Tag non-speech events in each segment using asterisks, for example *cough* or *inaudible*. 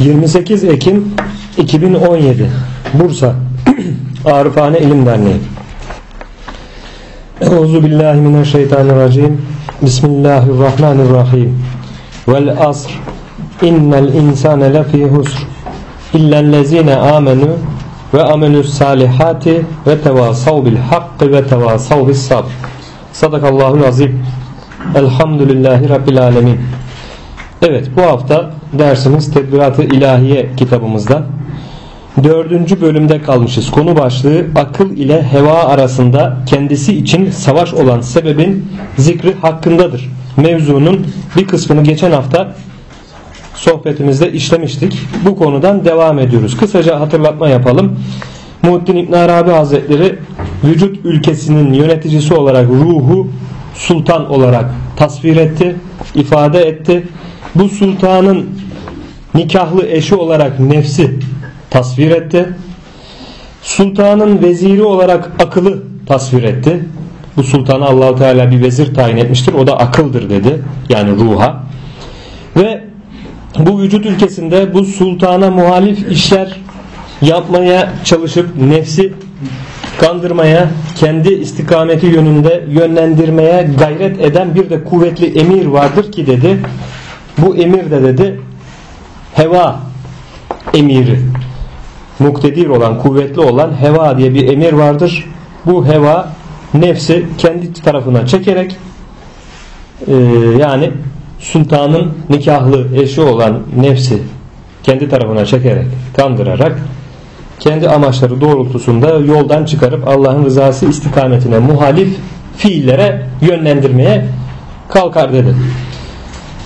28 Ekim 2017 Bursa *clears throat* Arifane İlim Derneği. Euzu billahi mineşşeytanirracim. Bismillahirrahmanirrahim. Vel asr. İnnel insane lefî husr. İllellezine amenu ve amelus salihati ve tevasav bil hakkı ve tevasav bis sabr. Sadakallahul azim. Elhamdülillahi Rabbil alemin Evet bu hafta dersimiz Tedbirat-ı İlahiye kitabımızda dördüncü bölümde kalmışız. Konu başlığı akıl ile heva arasında kendisi için savaş olan sebebin zikri hakkındadır. Mevzunun bir kısmını geçen hafta sohbetimizde işlemiştik. Bu konudan devam ediyoruz. Kısaca hatırlatma yapalım. Muhittin İbn Arabi Hazretleri vücut ülkesinin yöneticisi olarak ruhu sultan olarak tasvir etti, ifade etti bu sultanın nikahlı eşi olarak nefsi tasvir etti. Sultanın veziri olarak akıllı tasvir etti. Bu sultana Allahu Teala bir vezir tayin etmiştir. O da akıldır dedi. Yani ruha. Ve bu vücut ülkesinde bu sultana muhalif işler yapmaya çalışıp nefsi kandırmaya, kendi istikameti yönünde yönlendirmeye gayret eden bir de kuvvetli emir vardır ki dedi bu emir de dedi heva emiri muktedir olan kuvvetli olan heva diye bir emir vardır bu heva nefsi kendi tarafına çekerek e, yani sultanın nikahlı eşi olan nefsi kendi tarafına çekerek kandırarak kendi amaçları doğrultusunda yoldan çıkarıp Allah'ın rızası istikametine muhalif fiillere yönlendirmeye kalkar dedi.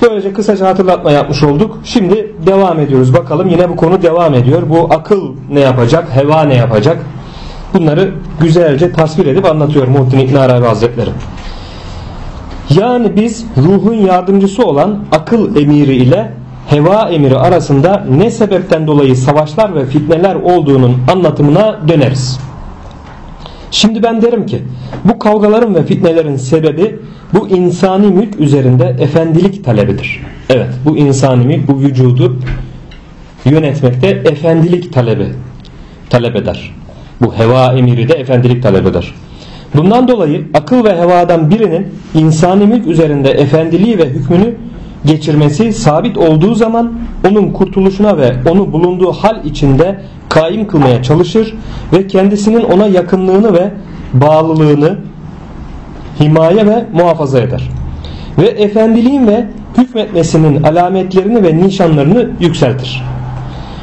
Böylece kısaca hatırlatma yapmış olduk. Şimdi devam ediyoruz. Bakalım yine bu konu devam ediyor. Bu akıl ne yapacak? Heva ne yapacak? Bunları güzelce tasvir edip anlatıyor Muhittin İbn Arabi Hazretleri. Yani biz ruhun yardımcısı olan akıl emiri ile heva emiri arasında ne sebepten dolayı savaşlar ve fitneler olduğunun anlatımına döneriz. Şimdi ben derim ki bu kavgaların ve fitnelerin sebebi bu insani mülk üzerinde efendilik talebidir. Evet bu insani mülk bu vücudu yönetmekte efendilik talebi talep eder. Bu heva emiri de efendilik talep eder. Bundan dolayı akıl ve hevadan birinin insani mülk üzerinde efendiliği ve hükmünü geçirmesi sabit olduğu zaman onun kurtuluşuna ve onu bulunduğu hal içinde kaim kılmaya çalışır ve kendisinin ona yakınlığını ve bağlılığını himaye ve muhafaza eder. Ve efendiliğin ve hükmetmesinin alametlerini ve nişanlarını yükseltir.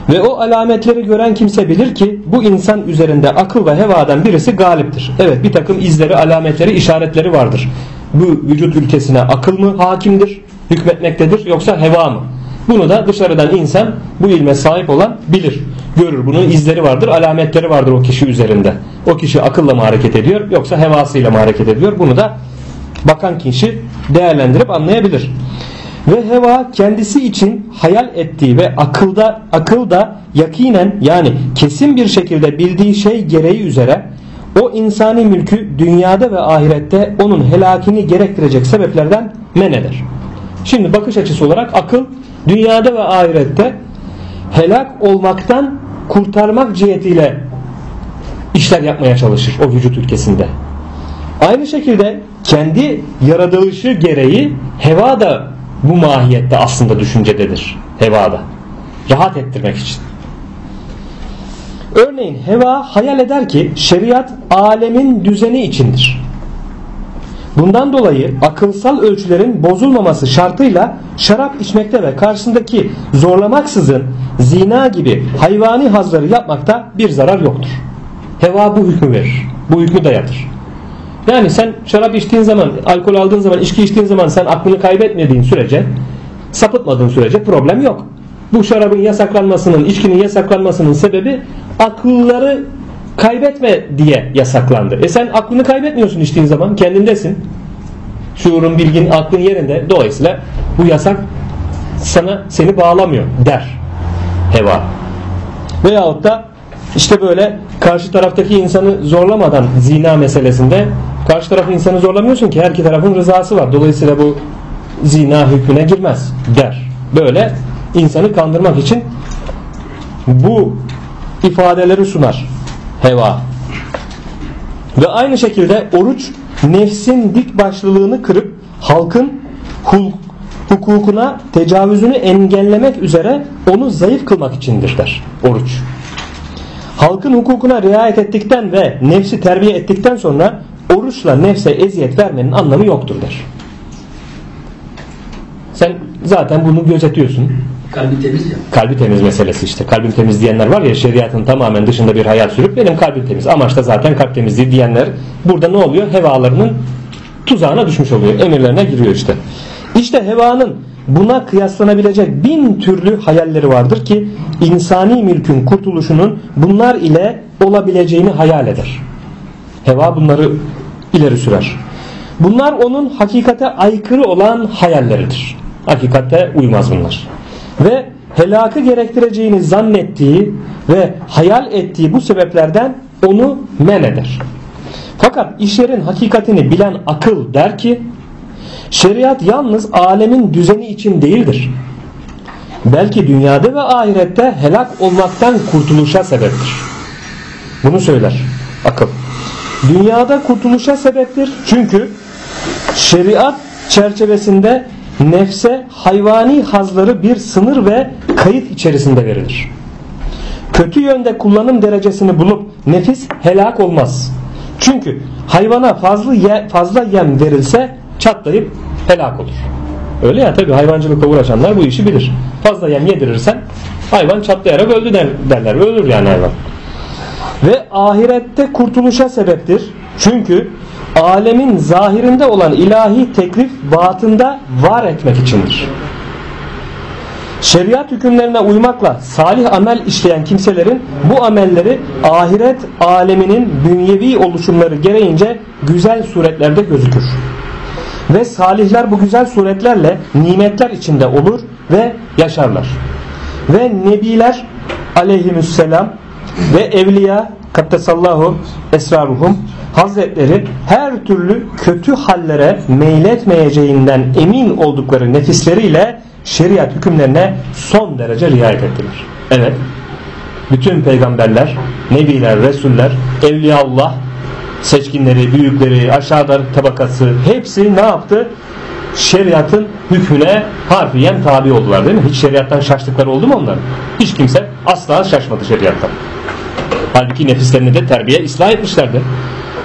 Ve o alametleri gören kimse bilir ki bu insan üzerinde akıl ve hevadan birisi galiptir. Evet bir takım izleri, alametleri, işaretleri vardır. Bu vücut ülkesine akıl mı hakimdir, hükmetmektedir yoksa heva mı? Bunu da dışarıdan insan bu ilme sahip olan bilir. Görür bunun izleri vardır, alametleri vardır o kişi üzerinde. O kişi akılla mı hareket ediyor yoksa hevasıyla mı hareket ediyor? Bunu da bakan kişi değerlendirip anlayabilir. Ve heva kendisi için hayal ettiği ve akılda akılda yakinen yani kesin bir şekilde bildiği şey gereği üzere o insani mülkü dünyada ve ahirette onun helakini gerektirecek sebeplerden men eder. Şimdi bakış açısı olarak akıl dünyada ve ahirette helak olmaktan kurtarmak cihetiyle işler yapmaya çalışır o vücut ülkesinde. Aynı şekilde kendi yaratılışı gereği heva da bu mahiyette aslında düşüncededir. Hevada. Rahat ettirmek için. Örneğin heva hayal eder ki şeriat alemin düzeni içindir. Bundan dolayı akılsal ölçülerin bozulmaması şartıyla şarap içmekte ve karşısındaki zorlamaksızın zina gibi hayvani hazları yapmakta bir zarar yoktur. Heva bu hükmü verir. Bu hükmü dayatır. Yani sen şarap içtiğin zaman, alkol aldığın zaman, içki içtiğin zaman sen aklını kaybetmediğin sürece, sapıtmadığın sürece problem yok. Bu şarabın yasaklanmasının, içkinin yasaklanmasının sebebi akılları kaybetme diye yasaklandı. E sen aklını kaybetmiyorsun içtiğin zaman kendindesin. Şuurun, bilgin, aklın yerinde. Dolayısıyla bu yasak sana seni bağlamıyor der heva. Veyahut da işte böyle karşı taraftaki insanı zorlamadan zina meselesinde karşı tarafı insanı zorlamıyorsun ki her iki tarafın rızası var. Dolayısıyla bu zina hükmüne girmez der. Böyle insanı kandırmak için bu ifadeleri sunar heva. Ve aynı şekilde oruç nefsin dik başlılığını kırıp halkın hul, hukukuna tecavüzünü engellemek üzere onu zayıf kılmak içindir der oruç. Halkın hukukuna riayet ettikten ve nefsi terbiye ettikten sonra oruçla nefse eziyet vermenin anlamı yoktur der. Sen zaten bunu gözetiyorsun. Kalbi temiz ya. Kalbi temiz meselesi işte. Kalbim temiz diyenler var ya şeriatın tamamen dışında bir hayat sürüp benim kalbim temiz. Amaç da zaten kalp temizliği diyenler burada ne oluyor? Hevalarının tuzağına düşmüş oluyor. Emirlerine giriyor işte. İşte hevanın buna kıyaslanabilecek bin türlü hayalleri vardır ki insani mülkün kurtuluşunun bunlar ile olabileceğini hayal eder. Heva bunları ileri sürer. Bunlar onun hakikate aykırı olan hayalleridir. Hakikate uymaz bunlar. Ve helakı gerektireceğini zannettiği ve hayal ettiği bu sebeplerden onu men eder. Fakat işlerin hakikatini bilen akıl der ki şeriat yalnız alemin düzeni için değildir. Belki dünyada ve ahirette helak olmaktan kurtuluşa sebeptir. Bunu söyler akıl. Dünyada kurtuluşa sebeptir çünkü şeriat çerçevesinde nefse hayvani hazları bir sınır ve kayıt içerisinde verilir. Kötü yönde kullanım derecesini bulup nefis helak olmaz. Çünkü hayvana fazla, ye, fazla yem verilse çatlayıp helak olur. Öyle ya tabi hayvancılıkla uğraşanlar bu işi bilir. Fazla yem yedirirsen hayvan çatlayarak öldü der, derler. Ölür yani hayvan. Ve ahirette kurtuluşa sebeptir. Çünkü alemin zahirinde olan ilahi teklif batında var etmek içindir. Şeriat hükümlerine uymakla salih amel işleyen kimselerin bu amelleri ahiret aleminin dünyevi oluşumları gereğince güzel suretlerde gözükür. Ve salihler bu güzel suretlerle nimetler içinde olur ve yaşarlar. Ve nebiler aleyhisselam ve evliya kattesallahu esraruhum hazretleri her türlü kötü hallere meyletmeyeceğinden emin oldukları nefisleriyle şeriat hükümlerine son derece riayet ettiler. Evet. Bütün peygamberler, nebiler, resuller, evliyaullah, seçkinleri, büyükleri, aşağıda tabakası hepsi ne yaptı? Şeriatın hükmüne harfiyen tabi oldular değil mi? Hiç şeriattan şaştıkları oldu mu onların? Hiç kimse asla şaşmadı şeriattan. Halbuki nefislerini de terbiye ıslah etmişlerdi.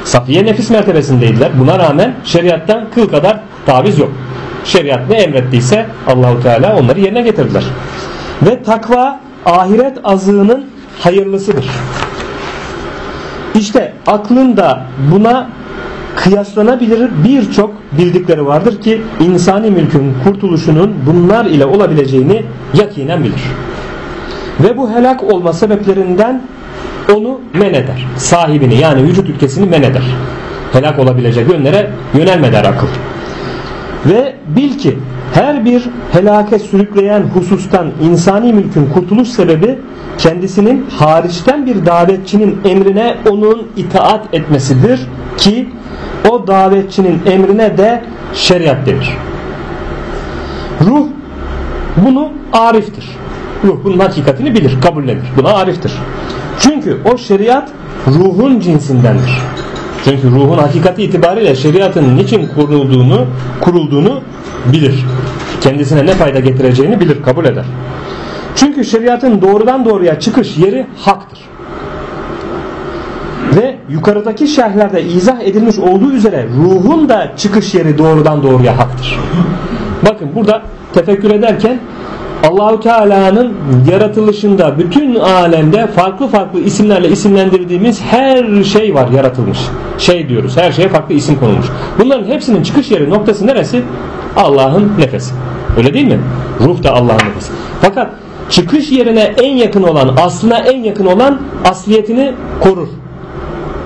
Safiye nefis mertebesindeydiler. Buna rağmen şeriattan kıl kadar taviz yok. Şeriat ne emrettiyse Allahu Teala onları yerine getirdiler. Ve takva ahiret azığının hayırlısıdır. İşte aklın da buna kıyaslanabilir birçok bildikleri vardır ki insani mülkün kurtuluşunun bunlar ile olabileceğini yakinen bilir. Ve bu helak olma sebeplerinden onu men eder. Sahibini yani vücut ülkesini men eder. Helak olabilecek yönlere yönelmeder akıl. Ve bil ki her bir helake sürükleyen husustan insani mülkün kurtuluş sebebi kendisinin hariçten bir davetçinin emrine onun itaat etmesidir ki o davetçinin emrine de şeriat denir. Ruh bunu ariftir. Ruh bunun hakikatini bilir, kabullenir. Buna ariftir. Çünkü o şeriat ruhun cinsindendir. Çünkü ruhun hakikati itibariyle şeriatın niçin kurulduğunu, kurulduğunu bilir. Kendisine ne fayda getireceğini bilir, kabul eder. Çünkü şeriatın doğrudan doğruya çıkış yeri haktır. Ve yukarıdaki şerhlerde izah edilmiş olduğu üzere ruhun da çıkış yeri doğrudan doğruya haktır. Bakın burada tefekkür ederken Allahu Teala'nın yaratılışında bütün alemde farklı farklı isimlerle isimlendirdiğimiz her şey var yaratılmış. Şey diyoruz her şeye farklı isim konulmuş. Bunların hepsinin çıkış yeri noktası neresi? Allah'ın nefesi. Öyle değil mi? Ruh da Allah'ın nefesi. Fakat çıkış yerine en yakın olan, aslına en yakın olan asliyetini korur.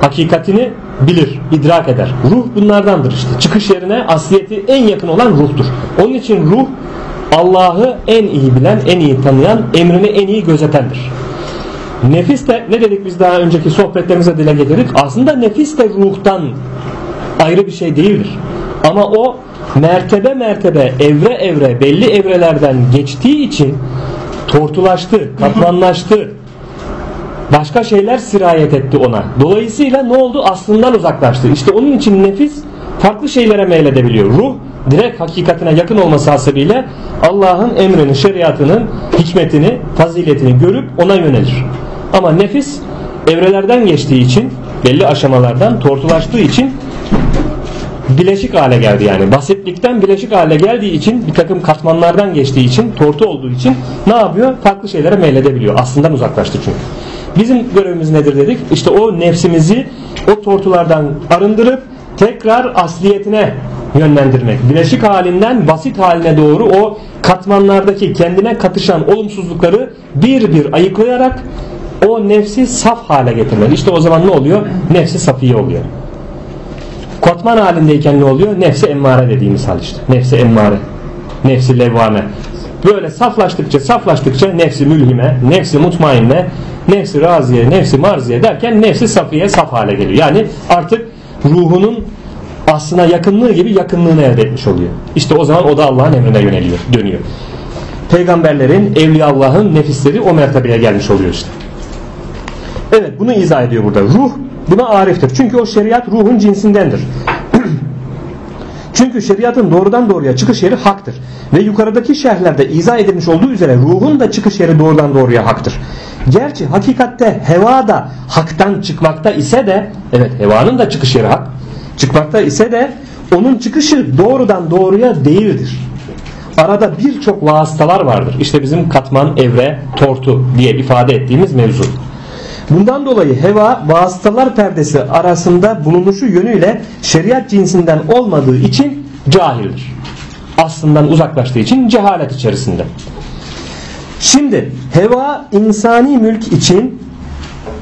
Hakikatini bilir, idrak eder. Ruh bunlardandır işte. Çıkış yerine asliyeti en yakın olan ruhtur. Onun için ruh Allah'ı en iyi bilen, en iyi tanıyan, emrini en iyi gözetendir. Nefis de ne dedik biz daha önceki sohbetlerimize dile getirdik. Aslında nefis de ruhtan ayrı bir şey değildir. Ama o mertebe mertebe, evre evre, belli evrelerden geçtiği için tortulaştı, katmanlaştı, Başka şeyler sirayet etti ona. Dolayısıyla ne oldu? Aslından uzaklaştı. İşte onun için nefis farklı şeylere meyledebiliyor. Ruh direkt hakikatine yakın olması hasebiyle Allah'ın emrini, şeriatının hikmetini, faziletini görüp ona yönelir. Ama nefis evrelerden geçtiği için belli aşamalardan tortulaştığı için bileşik hale geldi yani. Basitlikten bileşik hale geldiği için bir takım katmanlardan geçtiği için tortu olduğu için ne yapıyor? Farklı şeylere meyledebiliyor. Aslından uzaklaştı çünkü. Bizim görevimiz nedir dedik? İşte o nefsimizi o tortulardan arındırıp tekrar asliyetine yönlendirmek. Bileşik halinden basit haline doğru o katmanlardaki kendine katışan olumsuzlukları bir bir ayıklayarak o nefsi saf hale getirmek. İşte o zaman ne oluyor? Nefsi safiye oluyor. Katman halindeyken ne oluyor? Nefsi emmare dediğimiz hal işte. Nefsi emmare. Nefsi levvame. Böyle saflaştıkça saflaştıkça nefsi mülhime, nefsi mutmainne, nefsi raziye, nefsi marziye derken nefsi safiye saf hale geliyor. Yani artık ruhunun aslına yakınlığı gibi yakınlığını elde etmiş oluyor. İşte o zaman o da Allah'ın emrine yöneliyor, dönüyor. Peygamberlerin, evliya Allah'ın nefisleri o mertebeye gelmiş oluyor işte. Evet bunu izah ediyor burada. Ruh buna ariftir. Çünkü o şeriat ruhun cinsindendir. *clears throat* Çünkü şeriatın doğrudan doğruya çıkış yeri haktır. Ve yukarıdaki şerhlerde izah edilmiş olduğu üzere ruhun da çıkış yeri doğrudan doğruya haktır. Gerçi hakikatte heva da haktan çıkmakta ise de evet hevanın da çıkış yeri hak çıkmakta ise de onun çıkışı doğrudan doğruya değildir. Arada birçok vasıtalar vardır. İşte bizim katman, evre, tortu diye ifade ettiğimiz mevzu. Bundan dolayı heva vasıtalar perdesi arasında bulunuşu yönüyle şeriat cinsinden olmadığı için cahildir. Aslından uzaklaştığı için cehalet içerisinde. Şimdi heva insani mülk için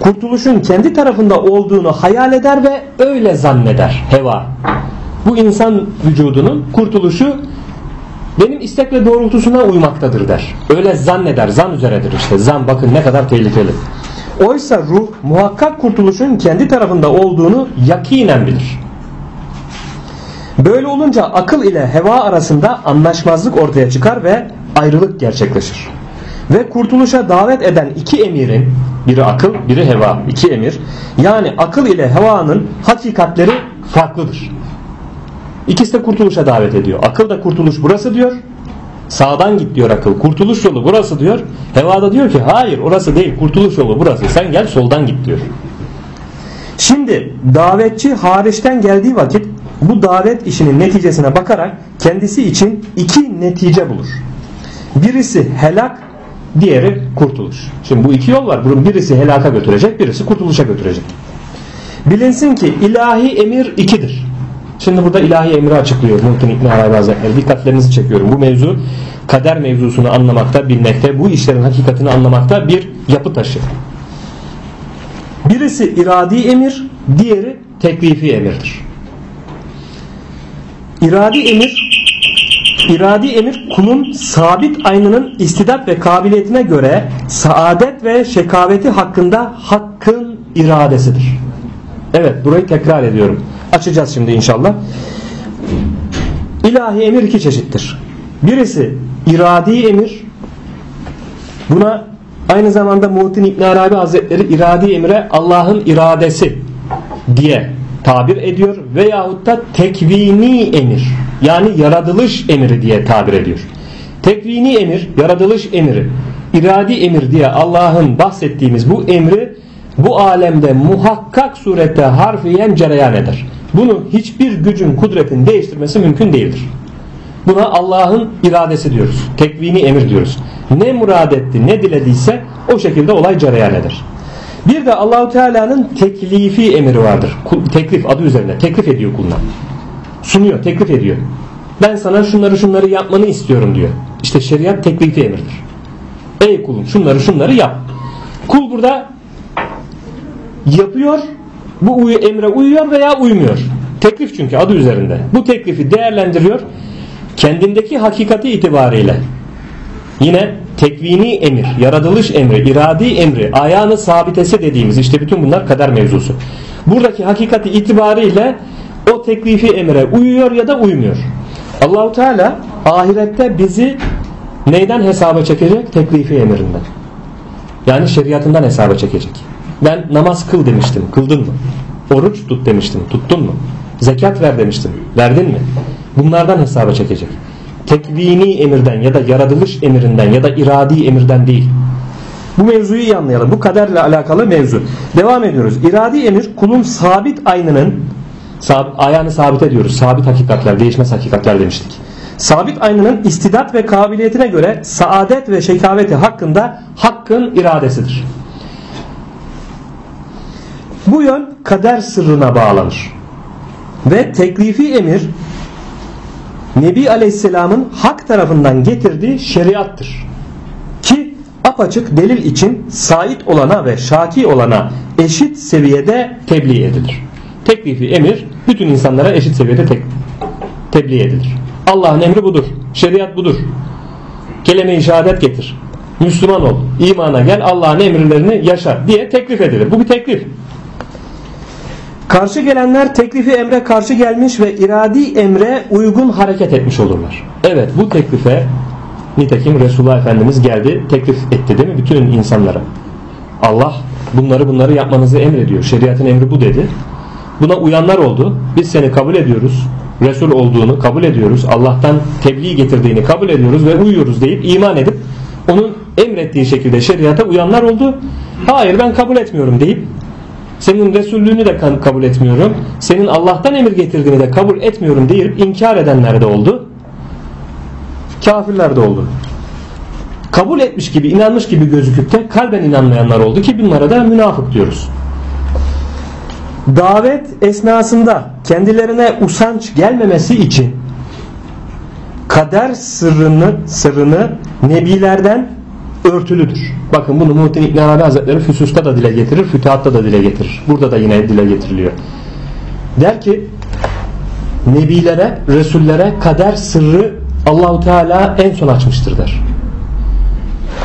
kurtuluşun kendi tarafında olduğunu hayal eder ve öyle zanneder heva. Bu insan vücudunun kurtuluşu benim istek ve doğrultusuna uymaktadır der. Öyle zanneder, zan üzeredir işte. Zan bakın ne kadar tehlikeli. Oysa ruh muhakkak kurtuluşun kendi tarafında olduğunu yakinen bilir. Böyle olunca akıl ile heva arasında anlaşmazlık ortaya çıkar ve ayrılık gerçekleşir. Ve kurtuluşa davet eden iki emirin biri akıl biri heva iki emir yani akıl ile hevanın hakikatleri farklıdır. İkisi de kurtuluşa davet ediyor. Akıl da kurtuluş burası diyor. Sağdan git diyor akıl. Kurtuluş yolu burası diyor. Heva da diyor ki hayır orası değil kurtuluş yolu burası. Sen gel soldan git diyor. Şimdi davetçi hariçten geldiği vakit bu davet işinin neticesine bakarak kendisi için iki netice bulur. Birisi helak, diğeri kurtuluş. Şimdi bu iki yol var. Bunun birisi helaka götürecek, birisi kurtuluşa götürecek. Bilinsin ki ilahi emir ikidir. Şimdi burada ilahi emri açıklıyor Muhtin İbni Arabi Hazretleri. Dikkatlerinizi çekiyorum. Bu mevzu kader mevzusunu anlamakta, bilmekte, bu işlerin hakikatini anlamakta bir yapı taşı. Birisi iradi emir, diğeri teklifi emirdir. İradi emir İradi emir kulun sabit aynının istidat ve kabiliyetine göre saadet ve şekaveti hakkında hakkın iradesidir. Evet burayı tekrar ediyorum. Açacağız şimdi inşallah. İlahi emir iki çeşittir. Birisi iradi emir. Buna aynı zamanda Muhittin İbn Arabi Hazretleri iradi emire Allah'ın iradesi diye tabir ediyor veyahut da tekvini emir yani yaratılış emiri diye tabir ediyor. Tekvini emir, yaratılış emiri, iradi emir diye Allah'ın bahsettiğimiz bu emri bu alemde muhakkak surette harfiyen cereyan eder. Bunu hiçbir gücün kudretin değiştirmesi mümkün değildir. Buna Allah'ın iradesi diyoruz. Tekvini emir diyoruz. Ne murad etti, ne dilediyse o şekilde olay cereyan eder. Bir de Allahu Teala'nın teklifi emri vardır. Teklif adı üzerinde teklif ediyor kuluna. Sunuyor, teklif ediyor. Ben sana şunları şunları yapmanı istiyorum diyor. İşte şeriat teklifi emirdir. Ey kulum şunları şunları yap. Kul burada yapıyor, bu emre uyuyor veya uymuyor. Teklif çünkü adı üzerinde. Bu teklifi değerlendiriyor. Kendindeki hakikati itibariyle yine tekvini emir, yaratılış emri, iradi emri, ayağını sabitesi dediğimiz işte bütün bunlar kader mevzusu. Buradaki hakikati itibariyle o teklifi emre uyuyor ya da uymuyor. Allahu Teala ahirette bizi neyden hesaba çekecek? Teklifi emirinden. Yani şeriatından hesaba çekecek. Ben namaz kıl demiştim. Kıldın mı? Oruç tut demiştim. Tuttun mu? Zekat ver demiştim. Verdin mi? Bunlardan hesaba çekecek. Tekvini emirden ya da yaratılış emirinden ya da iradi emirden değil. Bu mevzuyu iyi anlayalım. Bu kaderle alakalı mevzu. Devam ediyoruz. İradi emir kulun sabit aynının sabit, ayağını sabit ediyoruz. Sabit hakikatler, değişmez hakikatler demiştik. Sabit aynının istidat ve kabiliyetine göre saadet ve şekaveti hakkında hakkın iradesidir. Bu yön kader sırrına bağlanır. Ve teklifi emir Nebi Aleyhisselam'ın hak tarafından getirdiği şeriattır. Ki apaçık delil için sait olana ve şaki olana eşit seviyede tebliğ edilir. Teklifi emir bütün insanlara eşit seviyede tek, tebliğ edilir. Allah'ın emri budur. Şeriat budur. Kelime-i şehadet getir. Müslüman ol. imana gel. Allah'ın emirlerini yaşa diye teklif edilir. Bu bir teklif. Karşı gelenler teklifi emre karşı gelmiş ve iradi emre uygun hareket etmiş olurlar. Evet bu teklife nitekim Resulullah Efendimiz geldi teklif etti değil mi bütün insanlara. Allah bunları bunları yapmanızı emrediyor. Şeriatın emri bu dedi. Buna uyanlar oldu. Biz seni kabul ediyoruz. Resul olduğunu kabul ediyoruz. Allah'tan tebliğ getirdiğini kabul ediyoruz ve uyuyoruz deyip iman edip onun emrettiği şekilde şeriata uyanlar oldu. Hayır ben kabul etmiyorum deyip senin Resullüğünü de kabul etmiyorum. Senin Allah'tan emir getirdiğini de kabul etmiyorum deyip inkar edenler de oldu. Kafirler de oldu. Kabul etmiş gibi, inanmış gibi gözüküp de kalben inanmayanlar oldu ki bunlara da münafık diyoruz. Davet esnasında kendilerine usanç gelmemesi için kader sırrını sırrını nebilerden örtülüdür. Bakın bunu Muhittin İbn Arabi Hazretleri Füsus'ta da dile getirir, Fütuhat'ta da dile getirir. Burada da yine dile getiriliyor. Der ki Nebilere, Resullere kader sırrı Allahu Teala en son açmıştır der.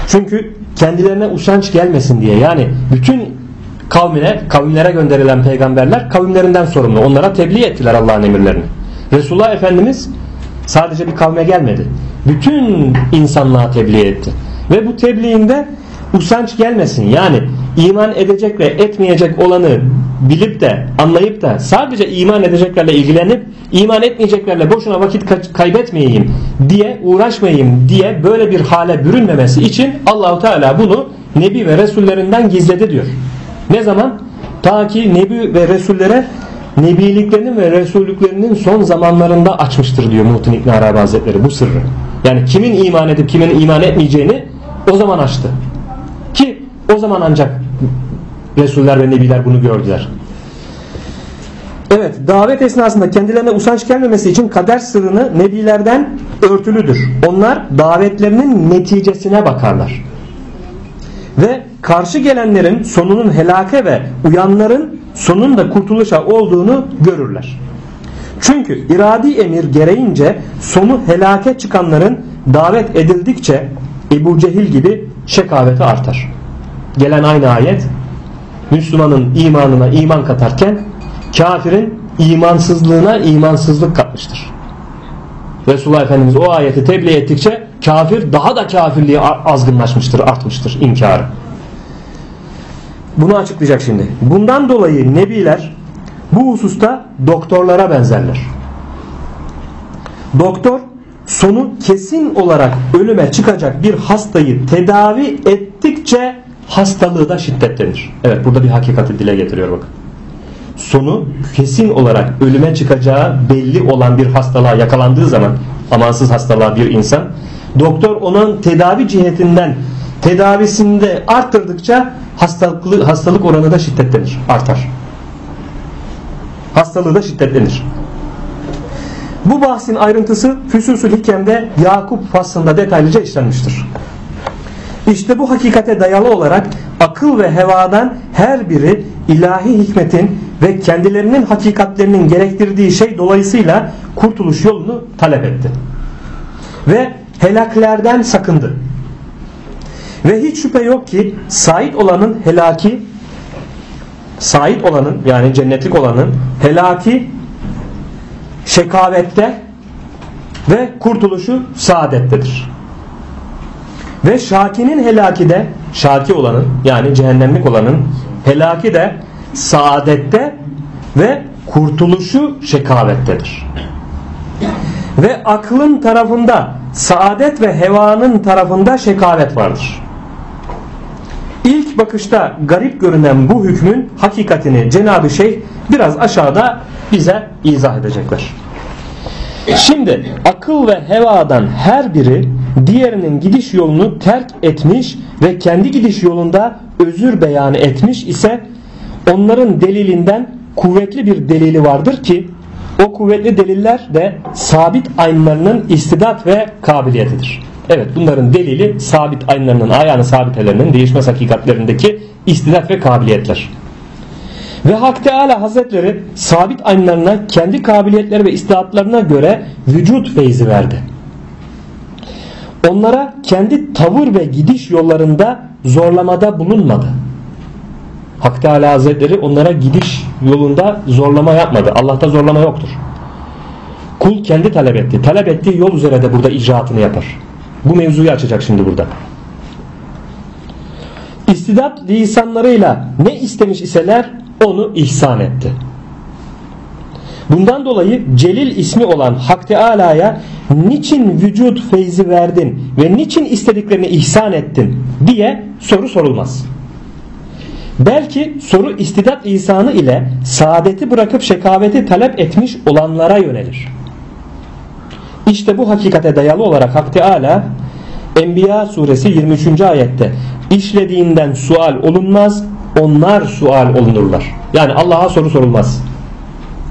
Çünkü kendilerine usanç gelmesin diye yani bütün kavmine, kavimlere gönderilen peygamberler kavimlerinden sorumlu. Onlara tebliğ ettiler Allah'ın emirlerini. Resulullah Efendimiz sadece bir kavme gelmedi. Bütün insanlığa tebliğ etti. Ve bu tebliğinde usanç gelmesin. Yani iman edecek ve etmeyecek olanı bilip de anlayıp da sadece iman edeceklerle ilgilenip iman etmeyeceklerle boşuna vakit kaybetmeyeyim diye uğraşmayayım diye böyle bir hale bürünmemesi için Allahu Teala bunu Nebi ve Resullerinden gizledi diyor. Ne zaman? Ta ki Nebi ve Resullere Nebiliklerinin ve Resullüklerinin son zamanlarında açmıştır diyor Muhtin İbn Arabi Hazretleri bu sırrı. Yani kimin iman edip kimin iman etmeyeceğini o zaman açtı. Ki o zaman ancak Resuller ve Nebiler bunu gördüler. Evet davet esnasında kendilerine usanç gelmemesi için kader sırrını Nebilerden örtülüdür. Onlar davetlerinin neticesine bakarlar. Ve karşı gelenlerin sonunun helake ve uyanların sonun da kurtuluşa olduğunu görürler. Çünkü iradi emir gereğince sonu helake çıkanların davet edildikçe Ebu Cehil gibi şekaveti artar. Gelen aynı ayet Müslümanın imanına iman katarken kafirin imansızlığına imansızlık katmıştır. Resulullah Efendimiz o ayeti tebliğ ettikçe kafir daha da kafirliği azgınlaşmıştır, artmıştır inkarı. Bunu açıklayacak şimdi. Bundan dolayı nebiler bu hususta doktorlara benzerler. Doktor sonu kesin olarak ölüme çıkacak bir hastayı tedavi ettikçe hastalığı da şiddetlenir. Evet burada bir hakikati dile getiriyor bakın. Sonu kesin olarak ölüme çıkacağı belli olan bir hastalığa yakalandığı zaman amansız hastalığa bir insan doktor onun tedavi cihetinden tedavisinde arttırdıkça hastalık, hastalık oranı da şiddetlenir, artar. Hastalığı da şiddetlenir. Bu bahsin ayrıntısı Füsusül Hikem'de Yakup faslında detaylıca işlenmiştir. İşte bu hakikate dayalı olarak akıl ve hevadan her biri ilahi hikmetin ve kendilerinin hakikatlerinin gerektirdiği şey dolayısıyla kurtuluş yolunu talep etti. Ve helaklerden sakındı. Ve hiç şüphe yok ki sait olanın helaki sait olanın yani cennetlik olanın helaki şekavette ve kurtuluşu saadettedir. Ve şakinin helaki de şaki olanın yani cehennemlik olanın helaki de saadette ve kurtuluşu şekavettedir. Ve aklın tarafında saadet ve hevanın tarafında şekavet vardır. İlk bakışta garip görünen bu hükmün hakikatini Cenab-ı Şeyh biraz aşağıda bize izah edecekler. Şimdi akıl ve hevadan her biri diğerinin gidiş yolunu terk etmiş ve kendi gidiş yolunda özür beyanı etmiş ise onların delilinden kuvvetli bir delili vardır ki o kuvvetli deliller de sabit aynlarının istidat ve kabiliyetidir. Evet bunların delili sabit aynlarının ayağını sabitelerinin değişmez hakikatlerindeki istidat ve kabiliyetler. Ve Hak Teala Hazretleri sabit aynlarına kendi kabiliyetleri ve istidatlarına göre vücut feyzi verdi. Onlara kendi tavır ve gidiş yollarında zorlamada bulunmadı. Hak Teala Hazretleri onlara gidiş yolunda zorlama yapmadı. Allah'ta zorlama yoktur. Kul kendi talep etti. Talep ettiği yol üzere de burada icraatını yapar. Bu mevzuyu açacak şimdi burada. İstidat lisanlarıyla ne istemiş iseler onu ihsan etti. Bundan dolayı Celil ismi olan Hak Teala'ya niçin vücut feyzi verdin ve niçin istediklerini ihsan ettin diye soru sorulmaz. Belki soru istidat ihsanı ile saadeti bırakıp şekaveti talep etmiş olanlara yönelir. İşte bu hakikate dayalı olarak Hak Teala Enbiya suresi 23. ayette işlediğinden sual olunmaz onlar sual olunurlar. Yani Allah'a soru sorulmaz.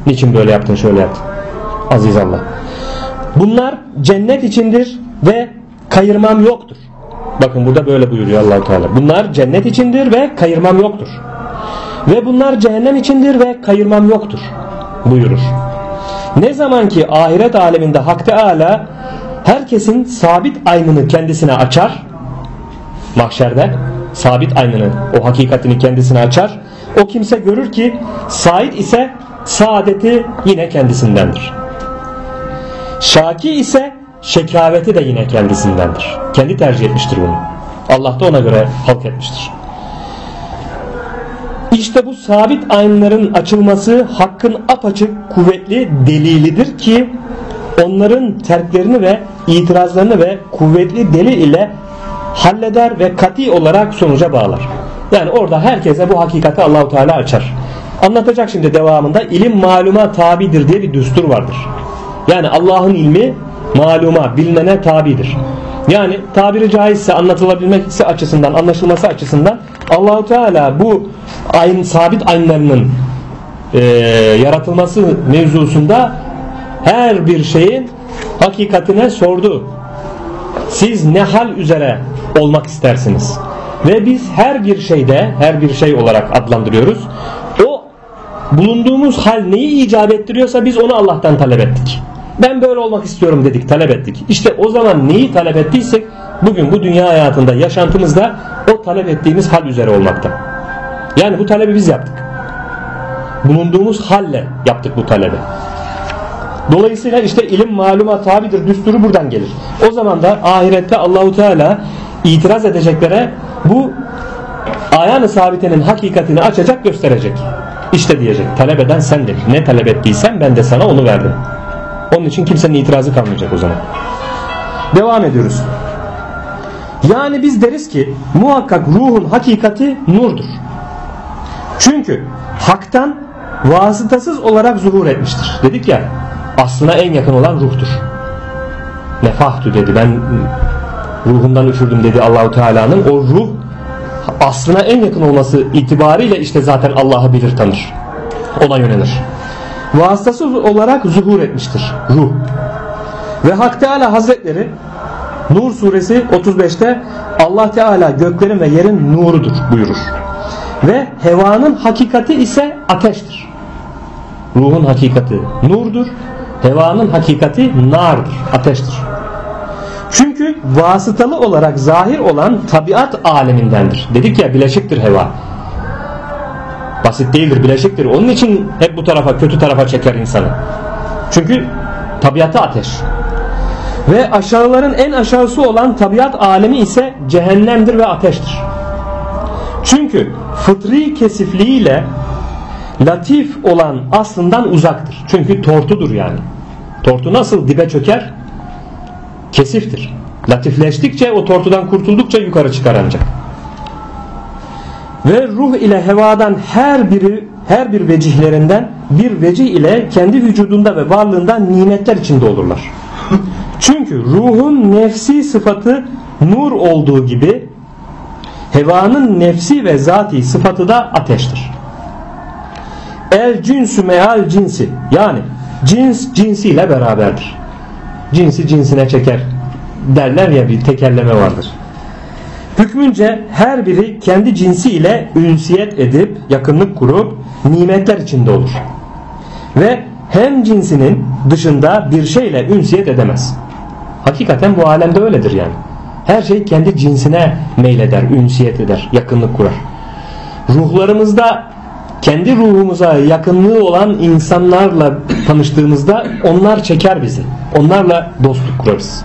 Niçin böyle yaptın şöyle yaptın. Aziz Allah. Bunlar cennet içindir ve kayırmam yoktur. Bakın burada böyle buyuruyor Allahu Teala. Bunlar cennet içindir ve kayırmam yoktur. Ve bunlar cehennem içindir ve kayırmam yoktur buyurur. Ne zaman ki ahiret aleminde Hak Teala herkesin sabit aynını kendisine açar mahşerde sabit aynını o hakikatini kendisine açar o kimse görür ki Said ise saadeti yine kendisindendir. Şaki ise şekaveti de yine kendisindendir. Kendi tercih etmiştir bunu. Allah da ona göre halk etmiştir. İşte bu sabit aynların açılması hakkın apaçık kuvvetli delilidir ki onların terklerini ve itirazlarını ve kuvvetli delil ile halleder ve kati olarak sonuca bağlar. Yani orada herkese bu hakikati Allahu Teala açar. Anlatacak şimdi devamında ilim maluma tabidir diye bir düstur vardır. Yani Allah'ın ilmi maluma, bilinene tabidir. Yani tabiri caizse anlatılabilmesi açısından, anlaşılması açısından Allahu Teala bu ayın sabit aynlarının e, yaratılması mevzusunda her bir şeyin hakikatine sordu. Siz ne hal üzere olmak istersiniz? Ve biz her bir şeyde, her bir şey olarak adlandırıyoruz. O bulunduğumuz hal neyi icap ettiriyorsa biz onu Allah'tan talep ettik. Ben böyle olmak istiyorum dedik, talep ettik. İşte o zaman neyi talep ettiysek bugün bu dünya hayatında, yaşantımızda o talep ettiğimiz hal üzere olmakta. Yani bu talebi biz yaptık. Bulunduğumuz halle yaptık bu talebi. Dolayısıyla işte ilim maluma tabidir düsturu buradan gelir. O zaman da ahirette Allahu Teala itiraz edeceklere bu ayağını sabitenin hakikatini açacak gösterecek. İşte diyecek talep eden sendir. Ne talep ettiysen ben de sana onu verdim. Onun için kimsenin itirazı kalmayacak o zaman. Devam ediyoruz. Yani biz deriz ki muhakkak ruhun hakikati nurdur. Çünkü haktan vasıtasız olarak zuhur etmiştir. Dedik ya aslına en yakın olan ruhtur. Nefahtü dedi ben ruhundan üfürdüm dedi Allahu Teala'nın o ruh aslına en yakın olması itibariyle işte zaten Allah'ı bilir tanır. Ona yönelir. Vasıtasız olarak zuhur etmiştir ruh. Ve Hak Teala Hazretleri Nur suresi 35'te Allah Teala göklerin ve yerin nurudur buyurur. Ve hevanın hakikati ise ateştir. Ruhun hakikati nurdur. Hevanın hakikati nardır, ateştir. Çünkü vasıtalı olarak zahir olan tabiat alemindendir. Dedik ya bileşiktir heva. Basit değildir bileşiktir. Onun için hep bu tarafa kötü tarafa çeker insanı. Çünkü tabiatı ateş. Ve aşağıların en aşağısı olan tabiat alemi ise cehennemdir ve ateştir. Çünkü fıtri kesifliğiyle latif olan aslından uzaktır. Çünkü tortudur yani. Tortu nasıl dibe çöker? Kesiftir. Latifleştikçe o tortudan kurtuldukça yukarı çıkar ancak. Ve ruh ile hevadan her biri her bir vecihlerinden bir vecih ile kendi vücudunda ve varlığından nimetler içinde olurlar. *laughs* Çünkü ruhun nefsi sıfatı nur olduğu gibi hevanın nefsi ve zati sıfatı da ateştir. El cinsü meal cinsi yani cins cinsiyle beraberdir. Cinsi cinsine çeker derler ya bir tekerleme vardır. Hükmünce her biri kendi cinsi ile ünsiyet edip yakınlık kurup nimetler içinde olur. Ve hem cinsinin dışında bir şeyle ünsiyet edemez. Hakikaten bu alemde öyledir yani. Her şey kendi cinsine meyleder, ünsiyet eder, yakınlık kurar. Ruhlarımızda kendi ruhumuza yakınlığı olan insanlarla tanıştığımızda onlar çeker bizi. Onlarla dostluk kurarız.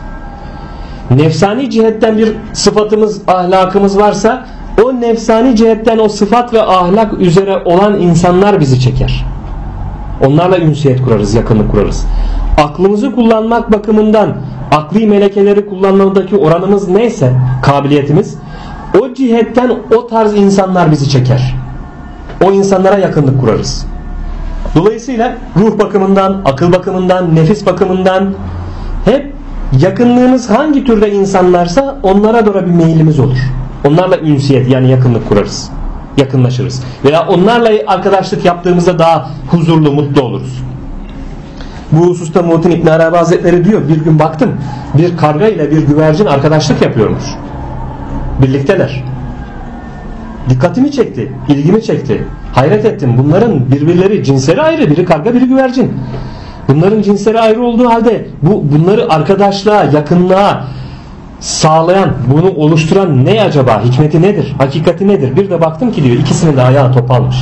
Nefsani cihetten bir sıfatımız, ahlakımız varsa o nefsani cihetten o sıfat ve ahlak üzere olan insanlar bizi çeker. Onlarla ünsiyet kurarız, yakınlık kurarız. Aklımızı kullanmak bakımından akli melekeleri kullanmadaki oranımız neyse, kabiliyetimiz o cihetten o tarz insanlar bizi çeker. O insanlara yakınlık kurarız. Dolayısıyla ruh bakımından, akıl bakımından, nefis bakımından hep yakınlığımız hangi türde insanlarsa onlara doğru bir meyilimiz olur. Onlarla ünsiyet yani yakınlık kurarız. Yakınlaşırız. Veya onlarla arkadaşlık yaptığımızda daha huzurlu, mutlu oluruz. Bu hususta Muhittin İbn Arabi Hazretleri diyor bir gün baktım bir karga ile bir güvercin arkadaşlık yapıyormuş. Birlikteler. Dikkatimi çekti, ilgimi çekti. Hayret ettim. Bunların birbirleri cinsleri ayrı. Biri karga, biri güvercin. Bunların cinsleri ayrı olduğu halde bu bunları arkadaşlığa, yakınlığa sağlayan, bunu oluşturan ne acaba? Hikmeti nedir? Hakikati nedir? Bir de baktım ki diyor ikisinin de ayağı topalmış.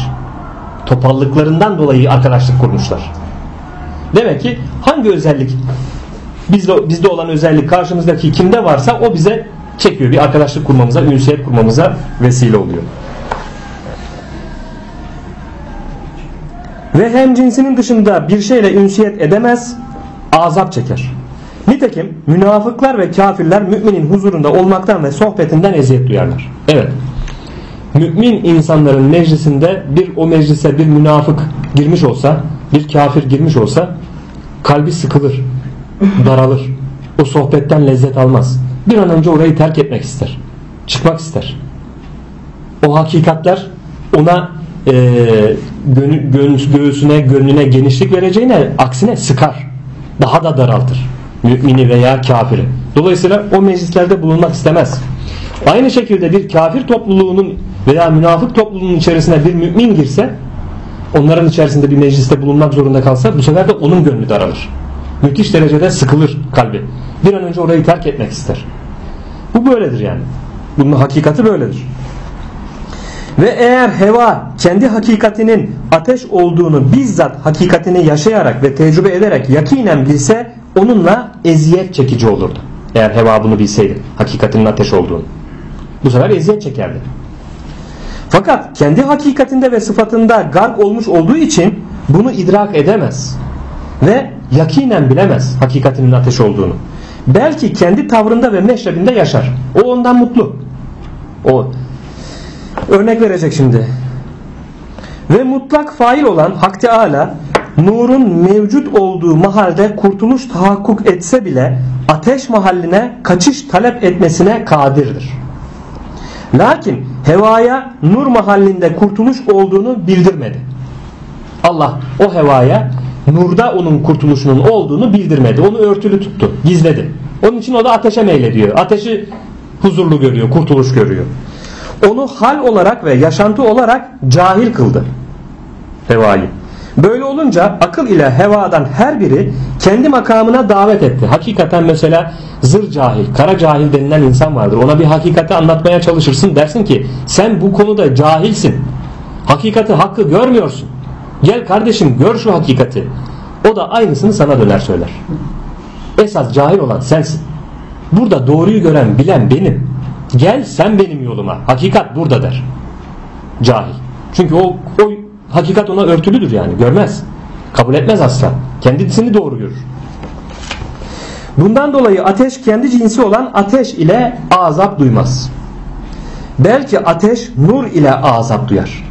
Topallıklarından dolayı arkadaşlık kurmuşlar. Demek ki hangi özellik bizde, bizde olan özellik karşımızdaki kimde varsa o bize çekiyor. Bir arkadaşlık kurmamıza, ünsiyet kurmamıza vesile oluyor. Ve hem cinsinin dışında bir şeyle ünsiyet edemez, azap çeker. Nitekim münafıklar ve kafirler müminin huzurunda olmaktan ve sohbetinden eziyet duyarlar. Evet. Mümin insanların meclisinde bir o meclise bir münafık girmiş olsa, bir kafir girmiş olsa kalbi sıkılır, daralır. O sohbetten lezzet almaz. Bir an önce orayı terk etmek ister. Çıkmak ister. O hakikatler ona e, gönü, gö, göğsüne, gönlüne genişlik vereceğine aksine sıkar. Daha da daraltır. Mümini veya kafiri. Dolayısıyla o meclislerde bulunmak istemez. Aynı şekilde bir kafir topluluğunun veya münafık topluluğunun içerisine bir mümin girse onların içerisinde bir mecliste bulunmak zorunda kalsa bu sefer de onun gönlü daralır. Müthiş derecede sıkılır kalbi. Bir an önce orayı terk etmek ister. Bu böyledir yani. Bunun hakikati böyledir. Ve eğer heva kendi hakikatinin ateş olduğunu bizzat hakikatini yaşayarak ve tecrübe ederek yakinen bilse onunla eziyet çekici olurdu. Eğer heva bunu bilseydi hakikatinin ateş olduğunu. Bu sefer eziyet çekerdi. Fakat kendi hakikatinde ve sıfatında gark olmuş olduğu için bunu idrak edemez. Ve yakinen bilemez hakikatinin ateş olduğunu. Belki kendi tavrında ve meşrebinde yaşar. O ondan mutlu. O örnek verecek şimdi. Ve mutlak fail olan Hak Teala nurun mevcut olduğu mahalde kurtuluş tahakkuk etse bile ateş mahalline kaçış talep etmesine kadirdir. Lakin hevaya nur mahallinde kurtuluş olduğunu bildirmedi. Allah o hevaya nurda onun kurtuluşunun olduğunu bildirmedi. Onu örtülü tuttu, gizledi. Onun için o da ateşe meylediyor. Ateşi huzurlu görüyor, kurtuluş görüyor. Onu hal olarak ve yaşantı olarak cahil kıldı. Hevayı. Böyle olunca akıl ile hevadan her biri kendi makamına davet etti. Hakikaten mesela zır cahil, kara cahil denilen insan vardır. Ona bir hakikati anlatmaya çalışırsın dersin ki sen bu konuda cahilsin. Hakikati hakkı görmüyorsun. Gel kardeşim gör şu hakikati. O da aynısını sana döner söyler. Esas cahil olan sensin. Burada doğruyu gören bilen benim. Gel sen benim yoluma. Hakikat burada der. cahil. Çünkü o, o hakikat ona örtülüdür yani görmez. Kabul etmez asla. Kendisini doğru görür. Bundan dolayı ateş kendi cinsi olan ateş ile azap duymaz. Belki ateş nur ile azap duyar.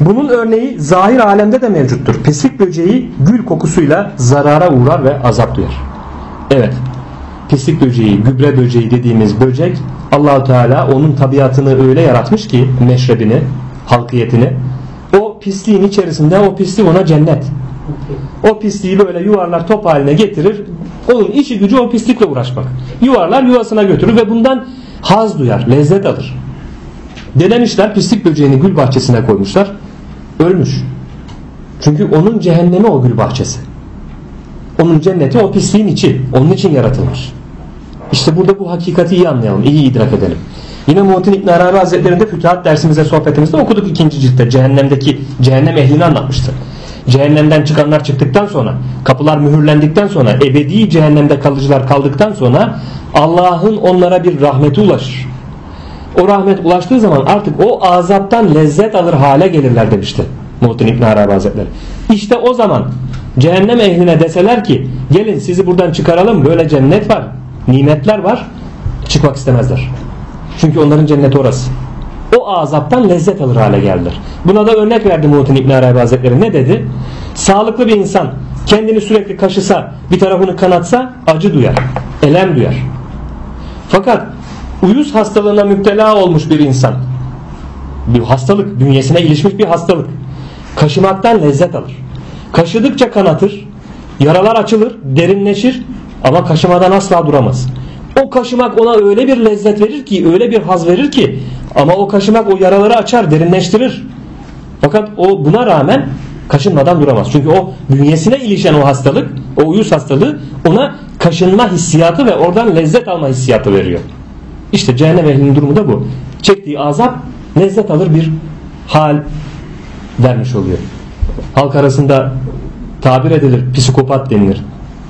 Bunun örneği zahir alemde de mevcuttur. Pislik böceği gül kokusuyla zarara uğrar ve azap duyar. Evet. Pislik böceği, gübre böceği dediğimiz böcek Allahu Teala onun tabiatını öyle yaratmış ki meşrebini, halkiyetini o pisliğin içerisinde o pislik ona cennet. O pisliği böyle yuvarlar top haline getirir. Onun işi gücü o pislikle uğraşmak. Yuvarlar yuvasına götürür ve bundan haz duyar, lezzet alır. Denemişler pislik böceğini gül bahçesine koymuşlar. Ölmüş. Çünkü onun cehennemi o gül bahçesi. Onun cenneti o pisliğin içi. Onun için yaratılmış. İşte burada bu hakikati iyi anlayalım, iyi idrak edelim. Yine Muhittin İbn Arabi Hazretleri'nde Fütuhat dersimizde sohbetimizde okuduk ikinci ciltte cehennemdeki cehennem ehlini anlatmıştı. Cehennemden çıkanlar çıktıktan sonra kapılar mühürlendikten sonra ebedi cehennemde kalıcılar kaldıktan sonra Allah'ın onlara bir rahmeti ulaşır. O rahmet ulaştığı zaman artık o azaptan lezzet alır hale gelirler demişti Muhittin İbn Arabi Hazretleri. İşte o zaman cehennem ehline deseler ki gelin sizi buradan çıkaralım böyle cennet var nimetler var çıkmak istemezler. Çünkü onların cenneti orası. O azaptan lezzet alır hale geldiler. Buna da örnek verdi Muhittin İbn Arabi Hazretleri. Ne dedi? Sağlıklı bir insan kendini sürekli kaşısa, bir tarafını kanatsa acı duyar, elem duyar. Fakat uyuz hastalığına müptela olmuş bir insan, bir hastalık, bünyesine ilişmiş bir hastalık, kaşımaktan lezzet alır. Kaşıdıkça kanatır, yaralar açılır, derinleşir ama kaşımadan asla duramaz. O kaşımak ona öyle bir lezzet verir ki, öyle bir haz verir ki ama o kaşımak o yaraları açar, derinleştirir. Fakat o buna rağmen kaşınmadan duramaz. Çünkü o bünyesine ilişen o hastalık, o uyuz hastalığı ona kaşınma hissiyatı ve oradan lezzet alma hissiyatı veriyor. İşte cehennem ehlinin durumu da bu. Çektiği azap lezzet alır bir hal vermiş oluyor. Halk arasında tabir edilir psikopat denilir